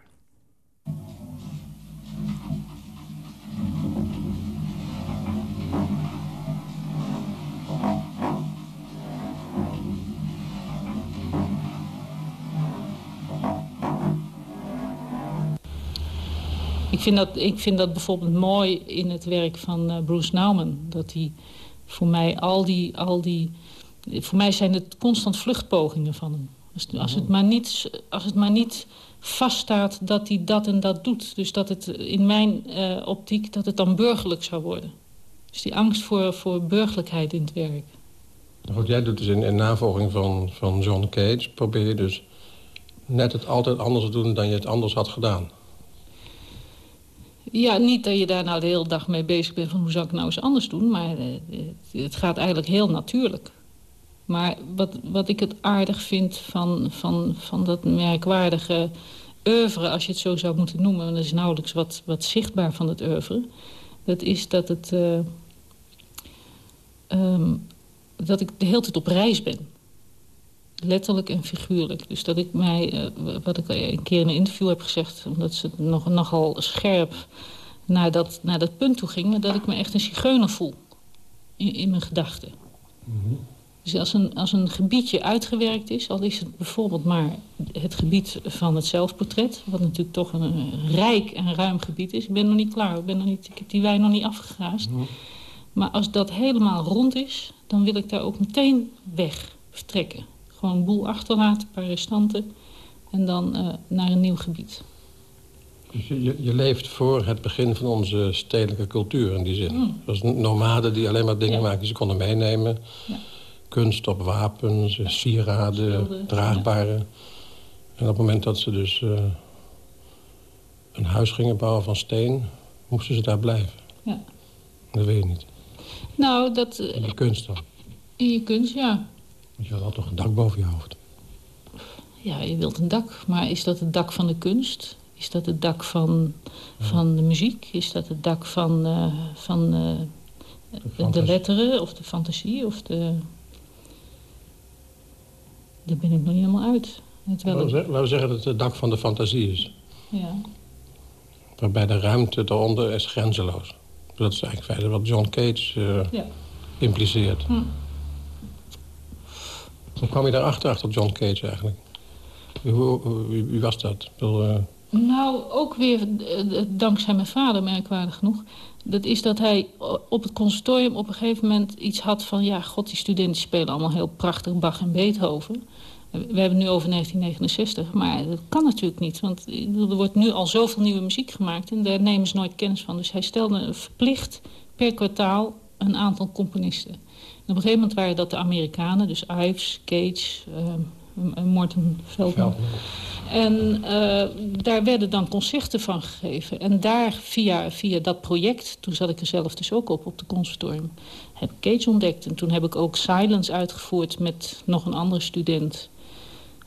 Ik vind, dat, ik vind dat bijvoorbeeld mooi in het werk van uh, Bruce Nauman. Dat hij voor mij al die, al die... Voor mij zijn het constant vluchtpogingen van hem. Als, als, het maar niet, als het maar niet vaststaat dat hij dat en dat doet. Dus dat het in mijn uh, optiek dat het dan burgerlijk zou worden. Dus die angst voor, voor burgerlijkheid in het werk. Wat jij doet dus in, in navolging van, van John Cage... probeer je dus net het altijd anders te doen dan je het anders had gedaan. Ja, niet dat je daar nou de hele dag mee bezig bent... van hoe zou ik nou eens anders doen, maar uh, het gaat eigenlijk heel natuurlijk. Maar wat, wat ik het aardig vind van, van, van dat merkwaardige oeuvre... als je het zo zou moeten noemen... want er is nauwelijks wat, wat zichtbaar van het oeuvre... dat is dat, het, uh, um, dat ik de hele tijd op reis ben. Letterlijk en figuurlijk. Dus dat ik mij, uh, wat ik een keer in een interview heb gezegd... omdat ze nog, nogal scherp naar dat, naar dat punt toe ging... dat ik me echt een zigeuner voel in, in mijn gedachten. Mm. Dus als een, als een gebiedje uitgewerkt is, al is het bijvoorbeeld maar het gebied van het zelfportret... wat natuurlijk toch een, rijk en ruim gebied is. Ik ben nog niet klaar, ik, ben nog niet, ik heb die wijn nog niet afgegraasd. Mm. Maar als dat helemaal rond is, dan wil ik daar ook meteen weg vertrekken. Gewoon een boel achterlaten, een paar restanten en dan uh, naar een nieuw gebied. Dus je, je, leeft voor het begin van onze stedelijke cultuur in die zin. Mm. Dat is nomaden die alleen maar dingen ja. maken die ze konden meenemen... Ja kunst op wapens, sieraden, draagbare. En op het moment dat ze dus uh, een huis gingen bouwen van steen... moesten ze daar blijven. Ja. Dat weet je niet. Nou, dat... Uh, in je kunst dan? In je kunst, ja. Want je had toch een dak boven je hoofd? Ja, je wilt een dak. Maar is dat het dak van de kunst? Is dat het dak van, ja. van de muziek? Is dat het dak van, uh, van de, de letteren of de fantasie? Of de daar ben ik nog niet helemaal uit. Laten, we, laten we zeggen dat het het dak van de fantasie is. Ja. Waarbij de ruimte eronder is grenzeloos. Dat is eigenlijk feitelijk wat John Cage uh, ja. impliceert. Hm. Hoe kwam je daarachter, achter John Cage eigenlijk? Wie, wie, wie was dat? Wil, uh... Nou, ook weer uh, dankzij mijn vader, merkwaardig genoeg. Dat is dat hij op het conservatorium op een gegeven moment iets had van... ja, god, die studenten spelen allemaal heel prachtig Bach en Beethoven. We hebben het nu over 1969, maar dat kan natuurlijk niet. Want er wordt nu al zoveel nieuwe muziek gemaakt en daar nemen ze nooit kennis van. Dus hij stelde verplicht per kwartaal een aantal componisten. En op een gegeven moment waren dat de Amerikanen, dus Ives, Cage, Morton Feldman. En uh, daar werden dan concerten van gegeven. En daar, via, via dat project, toen zat ik er zelf dus ook op, op de conservatorium... heb ik Cage ontdekt. En toen heb ik ook Silence uitgevoerd met nog een andere student...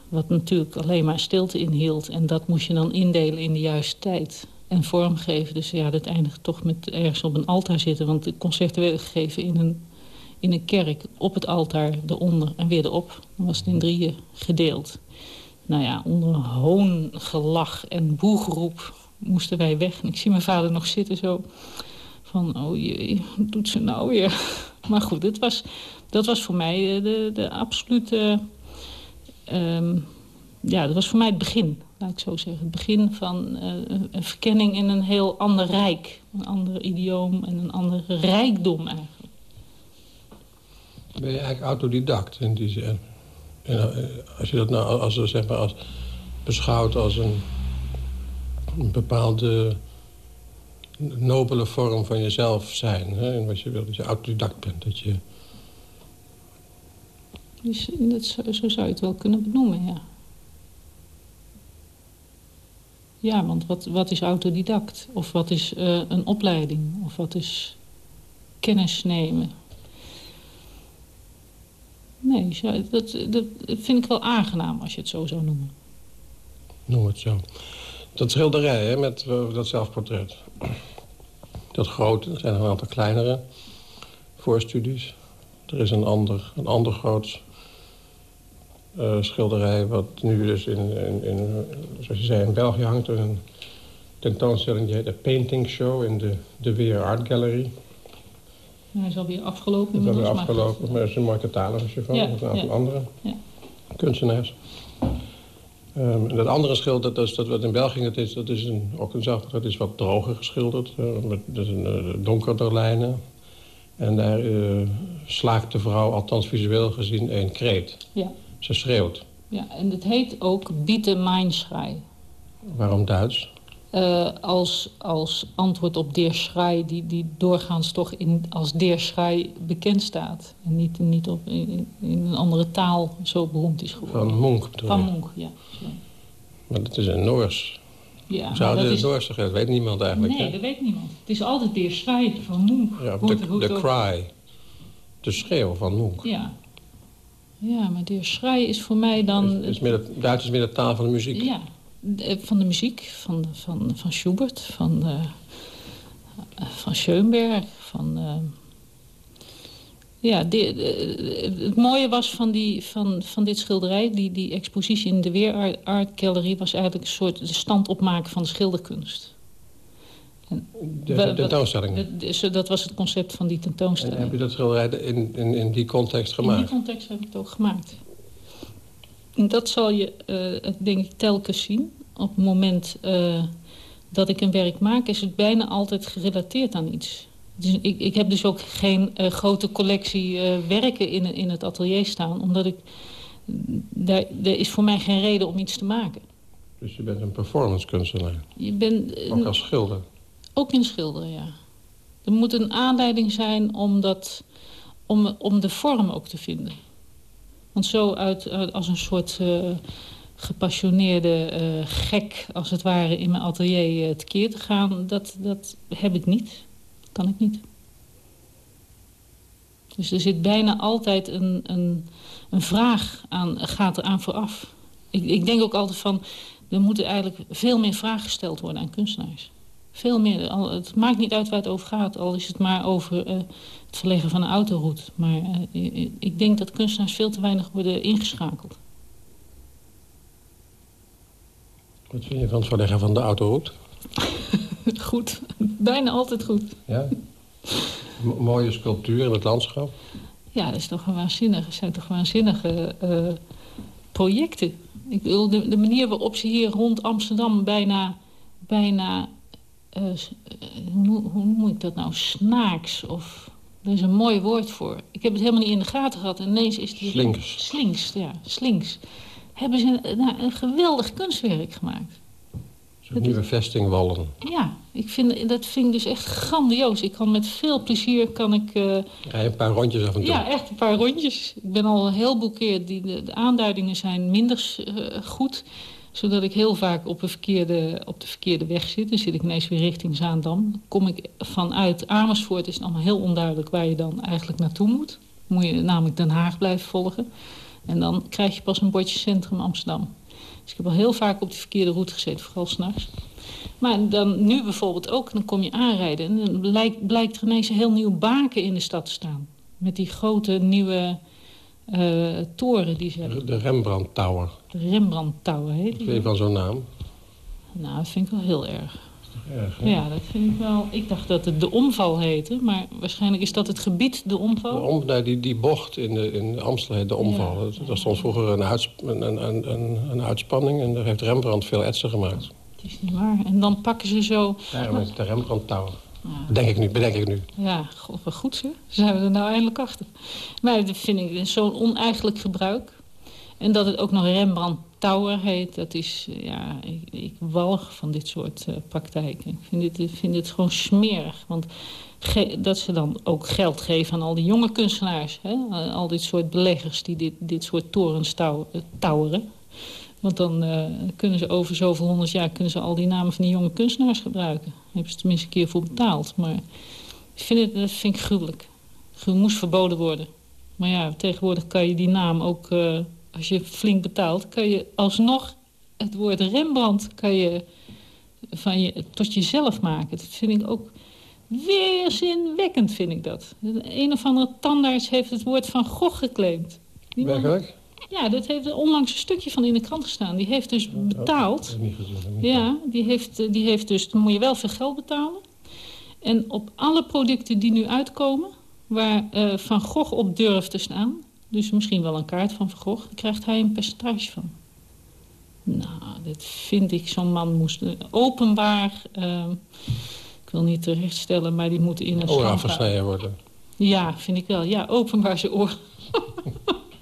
Wat natuurlijk alleen maar stilte inhield. En dat moest je dan indelen in de juiste tijd. En vormgeven. Dus ja, dat eindigt toch met ergens op een altaar zitten. Want de concerten werden gegeven in een, in een kerk. Op het altaar, eronder en weer erop. Dan was het in drieën gedeeld. Nou ja, onder hoongelach en boegeroep moesten wij weg. En ik zie mijn vader nog zitten zo van, oh jee, wat doet ze nou weer? Maar goed, dat was, dat was voor mij de, de absolute um, ja, dat was voor mij het begin, laat ik zo zeggen. Het begin van uh, een verkenning in een heel ander rijk. Een ander idioom en een andere rijkdom eigenlijk. Ben je eigenlijk autodidact in die zin? En eh, als je dat nou als, beschouwt als een, een bepaalde nobele vorm van jezelf zijn. Hè? Wat je dat je autodidact bent. Dat je dus dat, zo zou je het wel kunnen benoemen, ja. Ja, want wat, wat is autodidact? Of wat is uh, een opleiding? Of wat is kennis nemen? Nee, dat, dat vind ik wel aangenaam als je het zo zou noemen. Noem het zo. Dat schilderij hè, met uh, dat zelfportret. Dat grote, er zijn een aantal kleinere voorstudies. Er is een ander, een ander groot uh, schilderij... wat nu dus in, in, in, zoals je zei, in België hangt. Een tentoonstelling die heet de Painting Show in de, de Weer Art Gallery. Hij is alweer afgelopen. Hij is alweer afgelopen, maar er is een mooi catalogus van. Ja, een aantal ja. andere ja. kunstenaars. Um, en dat andere schilder, dat, is, dat wat in België dat is, dat is een, ook dat is wat droger geschilderd. Uh, met, is een uh, donkerder lijnen. En daar uh, slaakt de vrouw, althans visueel gezien, een kreet. Ja. Ze schreeuwt. Ja, en het heet ook Biete Meinschrei. Waarom Duits? Uh, als, als antwoord op Der Schrei, die, die doorgaans toch in, als Der Schrei bekend staat. En niet, niet op, in, in een andere taal zo beroemd is geworden. Van bedoel Van Munch, ja. ja. Maar dat is een Noors. Ja, Zou dat het is... Noors zeggen? Dat weet niemand eigenlijk. Nee, hè? dat weet niemand. Het is altijd Der Schrei van. Ja, Hoe de, cry. De schreeuw van Munch. Ja. Ja, maar Der Schrei is voor mij dan... Is, is meer de, Duits is meer de taal van de muziek. Ja, van de muziek, van, van, van Schubert, van, eh, van Schoenberg, van... eh, ja, de- de- het mooie was van, die, van, van dit schilderij, die, die expositie in de Weer Art, Gallery... was eigenlijk een soort de stand opmaken van de schilderkunst. En De, tentoonstelling. Dat, dus, eh, dat was het concept van die En tentoonstelling. heb je dat schilderij in, in, in die context In die gemaakt? context heb ik het ook gemaakt. En dat zal je, eh, denk ik, telkens zien. Op het moment eh, dat ik een werk maak, is het bijna altijd gerelateerd aan iets. Dus ik, ik heb dus ook geen eh, grote collectie werken in, in het atelier staan. Omdat ik... Daar, er is voor mij geen reden om iets te maken. Dus je bent een performance kunstenaar. Je bent... Ook als schilder. ook in schilderen, ja. Er moet een aanleiding zijn om, dat, om, om de vorm ook te vinden. Want zo uit, als een soort eh, gepassioneerde eh, gek, als het ware, in mijn atelier uh, tekeer te gaan... Dat, dat heb ik niet. Kan ik niet. Dus er zit bijna altijd een, een, een vraag aan, gaat eraan vooraf. Ik, ik denk ook altijd van, er moeten eigenlijk veel meer vragen gesteld worden aan kunstenaars. Veel meer. Het maakt niet uit waar het over gaat. Al is het maar over eh, het verleggen van een autoroute. Maar eh, ik- denk dat kunstenaars veel te weinig worden ingeschakeld. Wat vind je van het verleggen van de autoroute? goed. Bijna altijd goed. Ja? M- mooie sculptuur in het landschap. Ja, dat is toch een waanzinnige, zijn toch waanzinnige eh, projecten. Ik bedoel, de, de manier waarop ze hier rond Amsterdam bijna, bijna eh, hoe, hoe noem ik dat nou, snaaks of... Er is een mooi woord voor. Ik heb het helemaal niet in de gaten gehad. En ineens is die... Slinks. Slinks, ja. Slinks. Hebben ze een, nou, een geweldig kunstwerk gemaakt. Zo'n nieuwe vestingwallen. Ja, ik vind, dat vind ik dus echt grandioos. Ik kan met veel plezier kan ik... eh, Rij een paar rondjes af en toe. ja, echt een paar rondjes. Ik ben al een heleboel keer... Die, de, de aanduidingen zijn minder eh, goed. Zodat ik heel vaak op, een verkeerde, op de verkeerde weg zit. Dan zit ik ineens weer richting Zaandam. Dan kom ik vanuit Amersfoort. is het allemaal heel onduidelijk waar je dan eigenlijk naartoe moet. Moet je namelijk Den Haag blijven volgen. En dan krijg je pas een bordje Centrum Amsterdam. Dus ik heb al heel vaak op de verkeerde route gezeten, vooral s'nachts. Maar dan nu bijvoorbeeld ook, dan kom je aanrijden... en dan blijkt, blijkt er ineens een heel nieuw baken in de stad te staan. Met die grote nieuwe eh, toren die ze hebben. De Rembrandt Tower. De Rembrandt Tower heet die. vind je van zo'n naam? Nou, dat vind ik wel heel erg. Ja, dat vind ik wel... Ik dacht dat het de omval heette, maar waarschijnlijk is dat het gebied de omval. De om, nee, die, die bocht in, de, in Amstel heet de omval. Ja. Dat- Daar stond vroeger een, uitsp- een, een, een, een uitspanning en daar heeft Rembrandt veel etsen gemaakt. Het is niet waar. En dan pakken ze zo... Daarom het de Rembrandt Tower. Ja. Bedenk ik nu, bedenk ik nu. Ja, god, wat goed zeg. Zijn we er nou eindelijk achter. Maar dat vind ik zo'n oneigenlijk gebruik. En dat het ook nog Rembrandt Tower heet, dat is... eh, Ja, ik, ik walg van dit soort eh, praktijken. Ik vind ik vind dit gewoon smerig. Want dat ze dan ook geld geven aan al die jonge kunstenaars. Hè? Al dit soort beleggers die dit, dit soort torens toweren. Want dan eh, kunnen ze over zoveel honderd jaar... kunnen ze al die namen van die jonge kunstenaars gebruiken. Daar hebben ze tenminste een keer voor betaald. Maar ik vind het, dat vind ik gruwelijk. Het moest verboden worden. Maar ja, tegenwoordig kan je die naam ook... eh, als je flink betaalt, kan je alsnog het woord Rembrandt... kan je van je, tot jezelf maken. Dat vind ik ook weerzinwekkend, vind ik dat. Een of andere tandarts heeft het woord van Gogh geclaimd. Werkelijk? Ja, dat heeft onlangs een stukje van in de krant gestaan. Die heeft dus betaald. Ja, die heeft, eh, die heeft dus... Dan moet je wel veel geld betalen. En op alle producten die nu uitkomen... waar eh, Van Gogh op durft te staan... dus misschien wel een kaart van Van Gogh... krijgt hij een percentage van. Nou, dat vind ik... Zo'n man moest eh, openbaar... eh, ik wil niet terechtstellen, maar die moet in een Oor afgesneden worden. Ja, vind ik wel. Ja, openbaar zijn oor.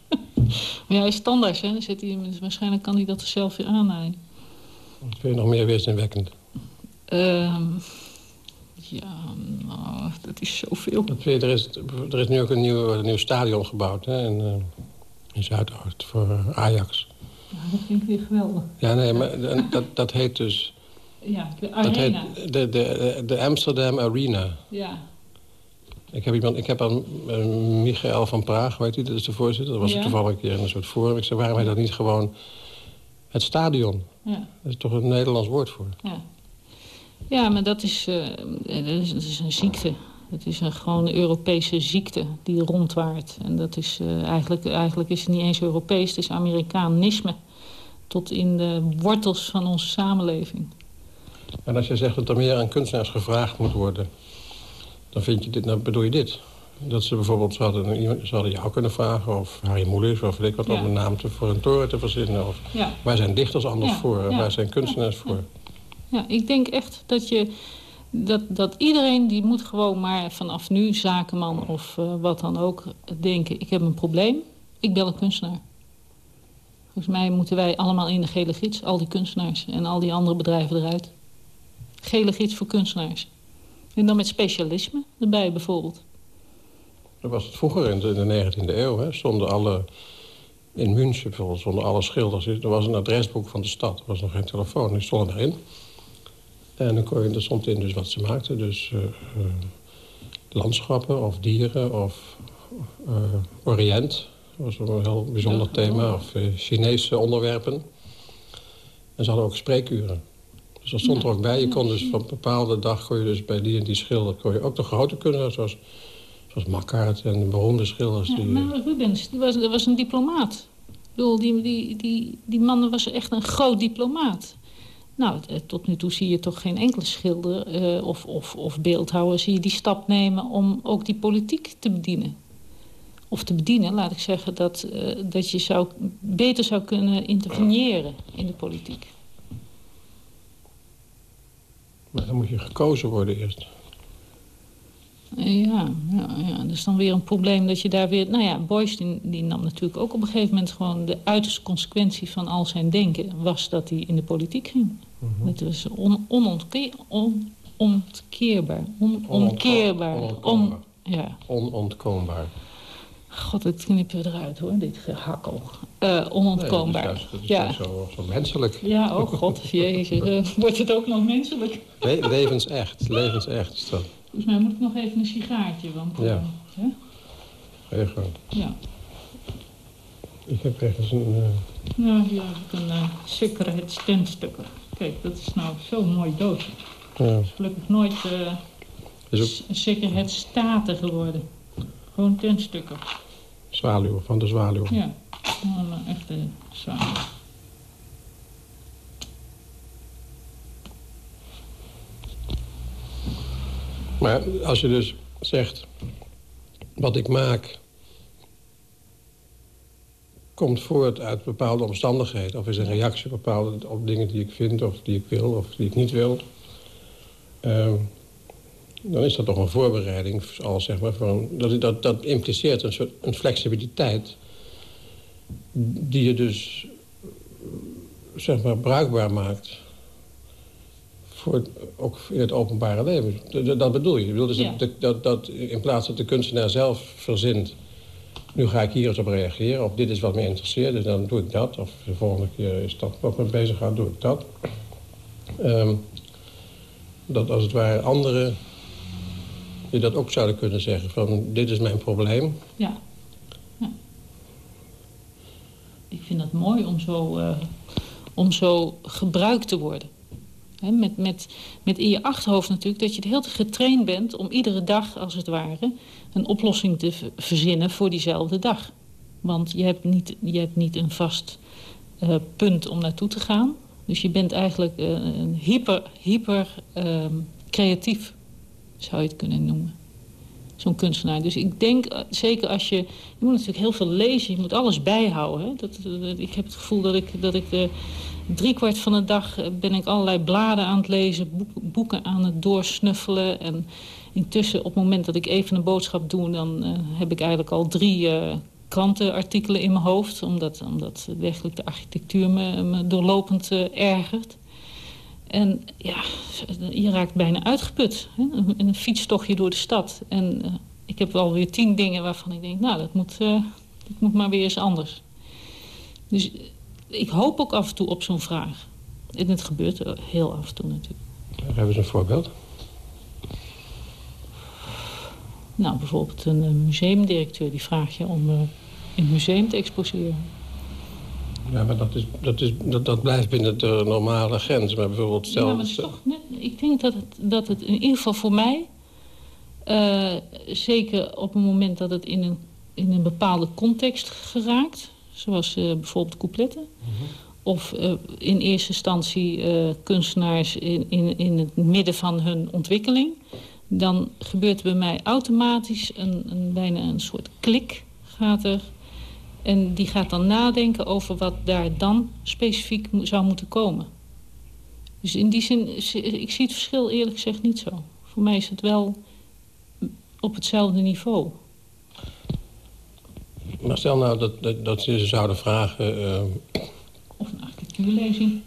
maar ja, hij is standaard, hè. Dan zit hij, waarschijnlijk kan hij dat er zelf weer aannaaien. Wat vind je nog meer weerzinwekkend? Ehm ja, nou, dat is zoveel. Dat, er, is, er is nu ook een nieuw, een nieuw stadion gebouwd hè, in, uh, in Zuidoost voor Ajax. Ja, dat vind ik weer geweldig. Ja, nee, maar dat, dat heet dus... Ja, de Arena. Dat heet de, de, de Amsterdam Arena. Ja. Ik heb, iemand, ik heb aan uh, Michael van Praag, weet u, dat is de voorzitter. Dat was Ja. toevallig een keer in een soort forum. Ik zei, waarom heet dat niet gewoon het stadion? Ja. Dat is toch een Nederlands woord voor. Ja, ja maar dat is, eh, dat is, dat is een ziekte. Het is een gewoon Europese ziekte die rondwaart. En dat is, eh, eigenlijk, eigenlijk is het niet eens Europees, het is Amerikanisme. Tot in de wortels van onze samenleving. En als je zegt dat er meer aan kunstenaars gevraagd moet worden... dan, vind je dit, dan bedoel je dit. Dat ze bijvoorbeeld, ze hadden, ze hadden jou kunnen vragen... of Harry Moelis, of weet ik wat, Ja. om een naam te, voor een toren te verzinnen. Of Ja. waar zijn dichters anders Ja, voor? Waar zijn kunstenaars voor? Ja, ik denk echt dat je... Dat, dat iedereen die moet gewoon maar vanaf nu, zakenman of eh, wat dan ook, denken... ik heb een probleem, ik bel een kunstenaar. Volgens mij moeten wij allemaal in de gele gids, al die kunstenaars... en al die andere bedrijven eruit. Gele gids voor kunstenaars. En dan met specialisme erbij bijvoorbeeld. Dat was het vroeger in de, in de 19e eeuw. Hè? Stonden alle, in München bijvoorbeeld stonden alle schilders. Er was een adresboek van de stad. Er was nog geen telefoon. Die stonden erin. En dan kon je, er stond in dus wat ze maakten. Dus eh, eh, landschappen of dieren of eh, Oriënt. Dat was een heel bijzonder Ja, thema. Of Chinese onderwerpen. En ze hadden ook spreekuren. Dus dat stond er ook bij. Je kon dus van een bepaalde dag kon je dus bij die en die schilder... kon je ook de grote kunstenaars zoals Zoals Makkaert en de beroemde schilders. Ja, die, maar Rubens die was, was een diplomaat. Ik bedoel, die, die, die, die man was echt een groot diplomaat. Nou, eh, tot nu toe zie je toch geen enkele schilder eh, of, of, of beeldhouwer... zie je die stap nemen om ook die politiek te bedienen. Of te bedienen, laat ik zeggen, dat, eh, dat je zou, beter zou kunnen interveneren in de politiek. Maar dan moet je gekozen worden eerst. Ja, ja, ja, dat is dan weer een probleem dat je daar weer... Nou ja, Boyce die, die nam natuurlijk ook op een gegeven moment gewoon... de uiterste consequentie van al zijn denken was dat hij in de politiek ging. Dat was on, onontke- on, onontkeerbaar. On, onkeerbaar. Onontkoombaar. On, ja, Onontkoombaar. God, het knippen we eruit hoor, dit gehakkel. Eh, onontkoombaar. Nee, dat is dat is ja. zo, zo menselijk. ja, oh god, jezus, eh, wordt het ook nog menselijk? Le levensecht, levensecht is dat. Volgens mij moet ik nog even een sigaartje, want... eh, Ja. hè? Je gang. ja. Ik heb ergens een... eh, Nou, hier heb ik een uh, sigaretstenstukker. Kijk, dat is nou zo'n mooi doosje. ja, Gelukkig nooit eh is ook s- een sigaretstaten geworden. Gewoon tenstukken. zwaluw, van de zwaluw. Ja, gewoon een echte zwaan. Maar als je dus zegt... wat ik maak... komt voort uit bepaalde omstandigheden... of is een reactie bepaalde op dingen die ik vind... of die ik wil of die ik niet wil... ehm, dan is dat toch een voorbereiding, al zeg maar, voor een, dat, dat, dat impliceert een soort een flexibiliteit... die je dus zeg maar, bruikbaar maakt voor ook in het openbare leven. Dat- bedoel je. Je bedoelt dus Ja. dat, dat, dat in plaats dat de kunstenaar zelf verzint... nu ga ik hier eens op reageren, of dit is wat me interesseert... dus dan doe ik dat. Of de volgende keer is dat wat me bezig gaat, doe ik dat. Ehm, dat als het ware anderen die dat ook zouden kunnen zeggen... van dit is mijn probleem. Ja. Ik vind het mooi om zo, eh, om zo gebruikt te worden. Met, met, met in je achterhoofd natuurlijk dat je de hele tijd getraind bent... om iedere dag, als het ware, een oplossing te verzinnen voor diezelfde dag. Want je hebt niet, je hebt niet een vast eh, punt om naartoe te gaan. Dus je bent eigenlijk eh, hyper, hyper ehm, creatief, zou je het kunnen noemen zo'n kunstenaar. Dus ik denk, eh, zeker als je... Je moet natuurlijk heel veel lezen, je moet alles bijhouden. Hè? Dat, ik heb het gevoel dat ik, dat ik eh, driekwart van de dag... eh, ben ik allerlei bladen aan het lezen, boek- boeken aan het doorsnuffelen. En intussen, op het moment dat ik even een boodschap doe... dan heb ik eigenlijk al drie krantenartikelen in mijn hoofd. Omdat, omdat werkelijk de architectuur me, me doorlopend ergert. En ja, je raakt bijna uitgeput. Hè? Een, fietstochtje door de stad. En ik heb wel weer tien dingen waarvan ik denk... nou, dat moet, dat moet maar weer eens anders. Dus ik hoop ook af en toe op zo'n vraag. En het gebeurt heel af en toe natuurlijk. Hebben we een voorbeeld? Nou, bijvoorbeeld een museumdirecteur die vraagt je om uh, in het museum te exposeren. Ja, maar dat, is, dat, is, dat, dat blijft binnen de normale grens. Maar bijvoorbeeld stel... Ja, maar het toch net, ik denk dat het, dat het in ieder geval voor mij... Uh, zeker op het moment dat het in een, in een bepaalde context geraakt... zoals uh, bijvoorbeeld coupletten... Mm -hmm. of uh, in eerste instantie kunstenaars in, in, in het midden van hun ontwikkeling... dan gebeurt bij mij automatisch een, een, bijna een soort klik gaat er... En die gaat dan nadenken over wat daar dan specifiek zou moeten komen. Dus in die zin, ik zie het verschil eerlijk gezegd niet zo. Voor mij is het wel op hetzelfde niveau. Maar stel nou dat, dat, dat ze zouden vragen... Uh... Of een architectuurlezing.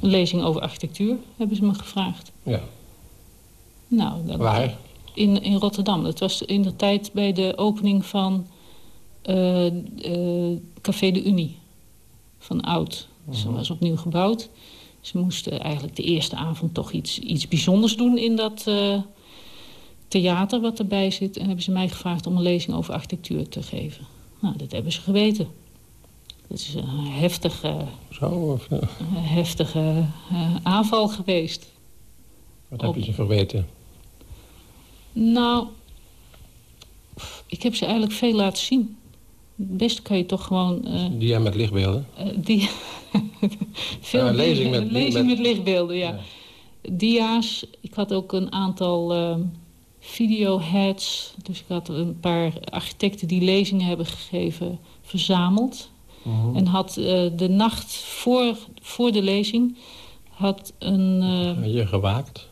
Een lezing over architectuur hebben ze me gevraagd. Ja. Nou, dat Waar? In, in Rotterdam. Dat was in de tijd bij de opening van uh, uh, Café de Unie. Van oud. -huh. Ze was opnieuw gebouwd. Ze moesten eigenlijk de eerste avond toch iets, iets bijzonders doen in dat uh, theater wat erbij zit. En hebben ze mij gevraagd om een lezing over architectuur te geven. Nou, dat hebben ze geweten. Dat is een heftige, Zo, of, een heftige uh, aanval geweest. Wat heb je ze verweten? Nou, ik heb ze eigenlijk veel laten zien. Het beste kan je toch gewoon... Uh, dia met lichtbeelden? Uh, die veel ja, lezing met, lezing met... met lichtbeelden, ja. ja. Dia's. Ik had ook een aantal uh, videoheads. Dus ik had een paar architecten die lezingen hebben gegeven verzameld. Mhm. En had de nacht voor, voor de lezing... had een... je gewaakt?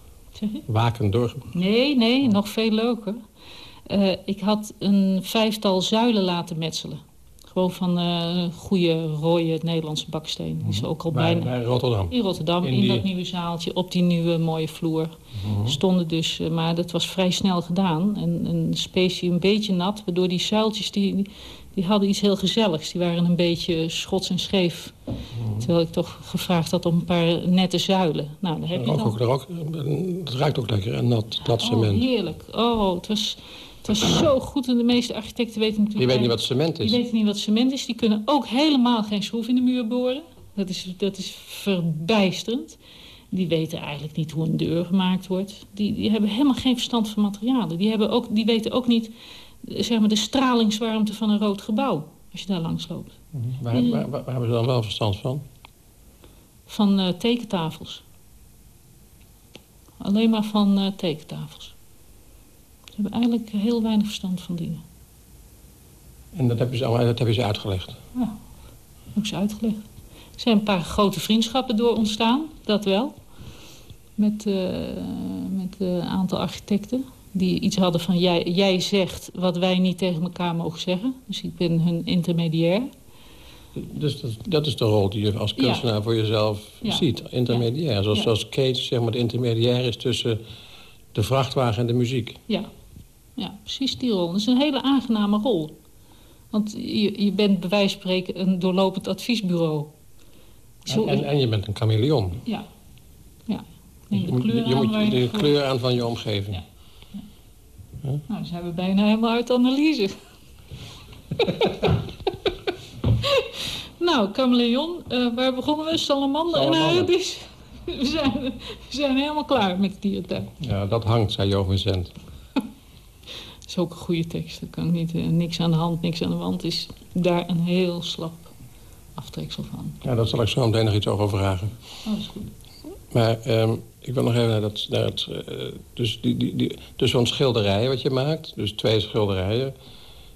Waken doorgebracht? Nee, nee, nog veel leuker. Uh, ik had een vijftal zuilen laten metselen. Gewoon van uh, goede, rode Nederlandse baksteen. Die is ook al bij, bijna... Bij Rotterdam? In Rotterdam, in, in die... dat nieuwe zaaltje, op die nieuwe mooie vloer. -huh. Stonden dus, uh, maar dat was vrij snel gedaan. En een specie een beetje nat, waardoor die zuiltjes... Die, die, hadden iets heel gezelligs. Die waren een beetje schots en scheef. -huh. Terwijl ik toch gevraagd had om een paar nette zuilen. Nou, daar heb je ook, dan. ook, ook, Het ruikt ook lekker, en nat, nat cement. Oh, heerlijk. Oh, het was... Het was zo goed en de meeste architecten weten natuurlijk... Die weten niet wat cement is. Die weten niet wat cement is. Die kunnen ook helemaal geen schroef in de muur boren. Dat is, dat is verbijsterend. Die weten eigenlijk niet hoe een deur gemaakt wordt. Die, die hebben helemaal geen verstand van materialen. Die, hebben ook, die weten ook niet zeg maar, de stralingswarmte van een rood gebouw. Als je daar langs loopt. Waar, uh, waar, waar, waar, hebben ze dan wel verstand van? Van uh, tekentafels. Alleen maar van uh, tekentafels. Ze hebben eigenlijk heel weinig verstand van dingen. En dat heb je ze, allemaal, dat heb je ze uitgelegd? Ja, heb ik ze uitgelegd. Er zijn een paar grote vriendschappen door ontstaan, dat wel. Met een uh, met, uh, aantal architecten die iets hadden van... Jij, jij zegt wat wij niet tegen elkaar mogen zeggen. Dus ik ben hun intermediair. Dus dat, dat is de rol die je als kunstenaar ja. voor jezelf ja. ziet, intermediair. Ja. Zoals, zoals Kate zeg maar, de intermediair is tussen de vrachtwagen en de muziek. Ja, ja precies die rol. Dat is een hele aangename rol. Want je, je bent bij wijze van spreken een doorlopend adviesbureau. Zo... En, en, en, je bent een chameleon. Ja. ja. Je moet, kleur je aan, moet de kleur aan van je omgeving. Ja. ja. Huh? Nou, dan zijn we bijna helemaal uit analyse. nou, chameleon, uh, waar begonnen we? Salamander, en Arabisch. We zijn, we zijn helemaal klaar met dierentuin. Ja, dat hangt, zei Jo Vincent. Dat is ook een goede tekst. Dat kan niet, uh, niks aan de hand, niks aan de wand. is daar een heel slap aftreksel van. Ja, daar zal ik zo meteen nog iets over vragen. Oh, dat is goed. Maar um, ik wil nog even naar dat... Naar het, uh, dus die, die, die, dus zo'n schilderij wat je maakt. Dus twee schilderijen.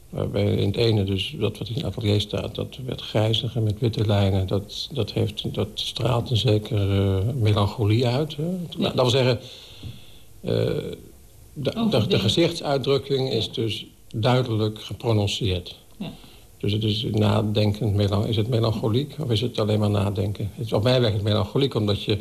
Waarbij in het ene dus dat wat in het atelier staat... dat werd grijziger met witte lijnen. Dat, dat, heeft, dat straalt een zekere melancholie uit. Hè? Ja. Nou, dat wil zeggen... Uh, de, Oh, de, de gezichtsuitdrukking is dus duidelijk geprononceerd. Ja. Dus het is nadenkend, is het melancholiek of is het alleen maar nadenken? Het is, op mij werkt het melancholiek omdat je,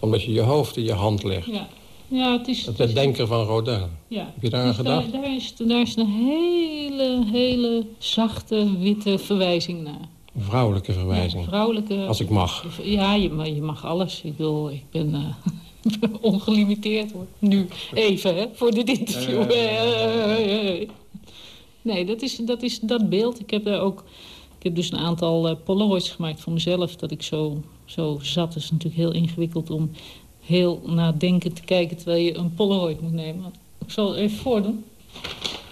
omdat je je hoofd in je hand legt. Ja, ja het is... Is het denken van Rodin. Ja. Heb je daar aan gedacht? Daar, is, daar is een hele, hele zachte, witte verwijzing naar. Een vrouwelijke verwijzing. Ja, vrouwelijke... Als ik mag. Ja, je, je mag alles. Ik bedoel, ik ben eh, ongelimiteerd hoor. Nu, even hè, voor dit interview. Nee, dat is, dat is dat beeld. Ik heb daar ook... Ik heb dus een aantal eh, polaroids gemaakt voor mezelf... dat ik zo, zo zat. Het is natuurlijk heel ingewikkeld om heel nadenkend te kijken... terwijl je een polaroid moet nemen. Ik zal het even voordoen.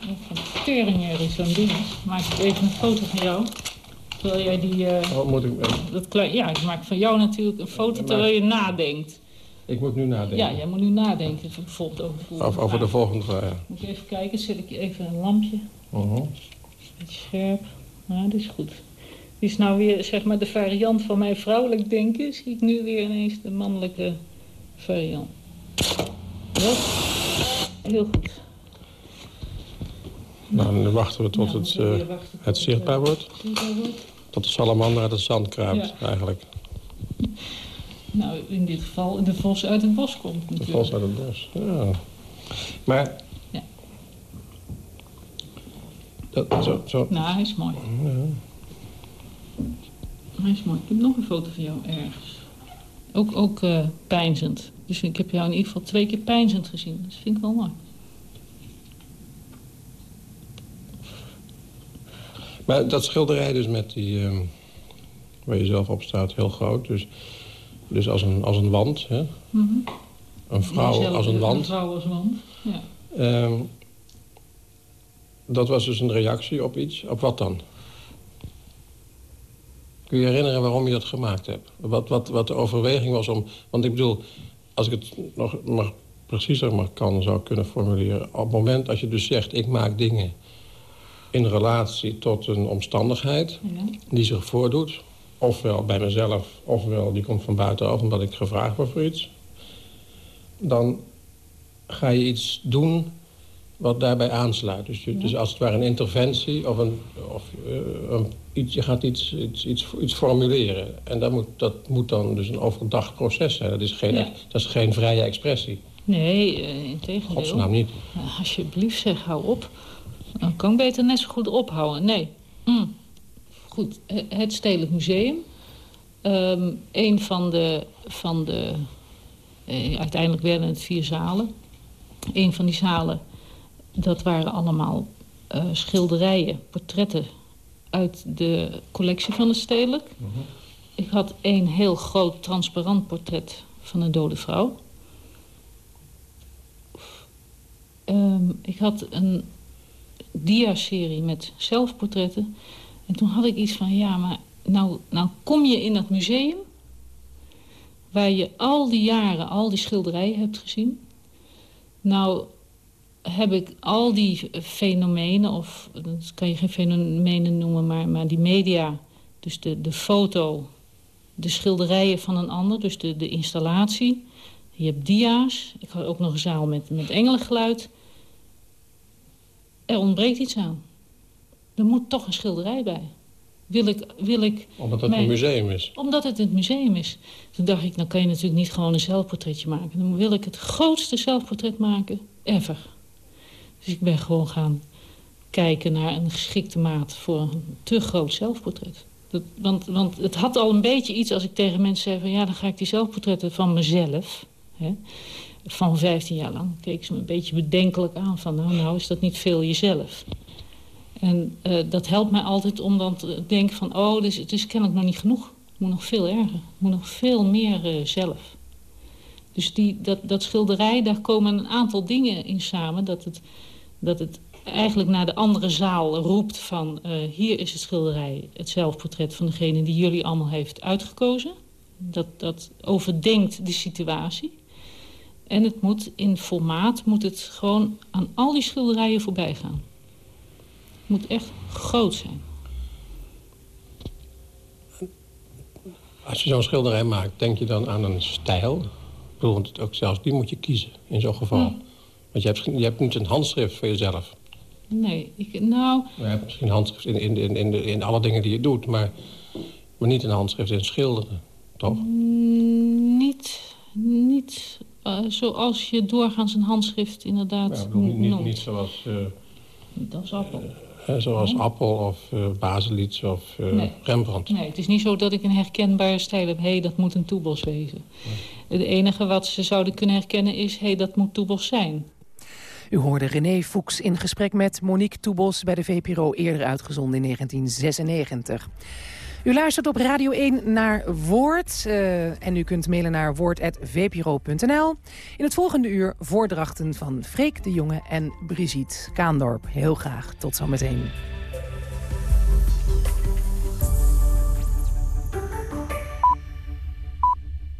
Van Teringer is zo'n ding. Maak ik even een foto van jou. Terwijl jij die... eh, Wat moet ik... dat klein, ja, ik maak van jou natuurlijk een foto terwijl je nadenkt. Ik moet nu nadenken. Ja, jij moet nu nadenken. Bijvoorbeeld over de volgende Over, over de volgende vraag. Moet ik even kijken, zet ik even een lampje. Mhm. Beetje scherp. Nou, dat is goed. Dit is nou weer zeg maar de variant van mijn vrouwelijk denken. Zie ik nu weer ineens de mannelijke variant. Ja, heel goed. Nou, dan wachten we tot Nou, het, we eh, het zichtbaar eh, wordt. zichtbaar wordt. Tot de salamander uit het zand kruipt, eigenlijk. Nou, in dit geval de vos uit het bos komt De natuurlijk. vos uit het bos. Ja. Maar... Ja. Dat, zo, zo. Nou, hij is mooi. Hij is mooi. Ik heb nog een foto van jou ergens. Ook, ook eh pijnzend. Dus ik heb jou in ieder geval twee keer pijnzend gezien. Dat vind ik wel mooi. Maar dat schilderij dus met die... ehm, waar je zelf op staat, heel groot. Dus, dus als, een, als een wand, hè? Een vrouw als een Een wand. vrouw als wand, ja. Ehm, dat was dus een reactie op iets. Op wat dan? Kun je je herinneren waarom je dat gemaakt hebt? Wat, wat, wat de overweging was om... Want ik bedoel, als ik het nog maar preciezer maar kan zou kunnen formuleren... op het moment als je dus zegt, ik maak dingen in relatie tot een omstandigheid... ja. die zich voordoet, ofwel bij mezelf... ofwel die komt van buitenaf omdat ik gevraagd word voor iets... dan ga je iets doen wat daarbij aansluit. Dus, je, dus als het ware een interventie of, een, of eh, een, iets, je gaat iets, iets, iets, iets formuleren. En dat moet, dat moet dan dus een overdacht proces zijn. Dat is geen, Ja. dat is geen vrije expressie. Nee, eh, in tegendeel. Godsnaam niet. Uh, Alsjeblieft zeg, hou op. Dan kan ik beter net zo goed ophouden. Nee. Mm. Goed, het Stedelijk Museum. Ehm een van de... Van de eh, uiteindelijk werden het vier zalen. Een van die zalen, dat waren allemaal eh, schilderijen, portretten... uit de collectie van het Stedelijk. Ik had een heel groot transparant portret van een dode vrouw... Ehm, ik had een dia-serie met zelfportretten. En toen had ik iets van, ja, maar nou, nou kom je in dat museum... waar je al die jaren al die schilderijen hebt gezien. Nou heb ik al die fenomenen, of dat kan je geen fenomenen noemen... maar, maar die media, dus de, de foto, de schilderijen van een ander... dus de, de installatie... Je hebt dia's. Ik had ook nog een zaal met, met engelengeluid. Er ontbreekt iets aan. Er moet toch een schilderij bij. Wil ik... Wil ik Omdat het mijn- een museum is. Omdat het het museum is. Toen dacht ik, dan kan je natuurlijk niet gewoon een zelfportretje maken. Dan wil ik het grootste zelfportret maken ever. Dus ik ben gewoon gaan kijken naar een geschikte maat voor een te groot zelfportret. Dat, want, want het had al een beetje iets als ik tegen mensen zei van... ja, dan ga ik die zelfportretten van mezelf... Hè, van 15 jaar lang keek ze me een beetje bedenkelijk aan. Van nou, nou is dat niet veel jezelf. En eh, dat helpt mij altijd om dan te denken van... oh, dus, het is kennelijk nog niet genoeg. Het moet nog veel erger. Het moet nog veel meer eh, zelf. Dus die, dat, dat schilderij, daar komen een aantal dingen in samen. Dat het, dat het eigenlijk naar de andere zaal roept van... eh, hier is het schilderij, het zelfportret van degene die jullie allemaal heeft uitgekozen. Dat, dat overdenkt de situatie. En het moet in formaat, moet het gewoon aan al die schilderijen voorbij gaan. Het moet echt groot zijn. Als je zo'n schilderij maakt, denk je dan aan een stijl? Ik bedoel, want ook zelfs die moet je kiezen in zo'n geval. Want je hebt, je hebt niet een handschrift voor jezelf. Nee, ik, nou... Je hebt misschien handschrift in, in, in, in, in alle dingen die je doet... maar, maar niet een handschrift in schilderen, toch? Mm, niet, niet uh, zoals je doorgaans een handschrift inderdaad ja, niet, niet, niet, zoals... Uh, niet als appel. Uh, zoals nee. Appel of uh, Baselitz of nee. Rembrandt. Nee, het is niet zo dat ik een herkenbare stijl heb. Hé, hey, dat moet een toebos wezen. Nee. Het enige wat ze zouden kunnen herkennen is... hé, hey, dat moet toebos zijn. U hoorde René Fuchs in gesprek met Monique Toebos... bij de VPRO eerder uitgezonden in 1996. U luistert op Radio 1 naar Woord. Uh, en u kunt mailen naar woord.vpro.nl. In het volgende uur voordrachten van Freek de Jonge en Brigitte Kaandorp. Heel graag. Tot zometeen.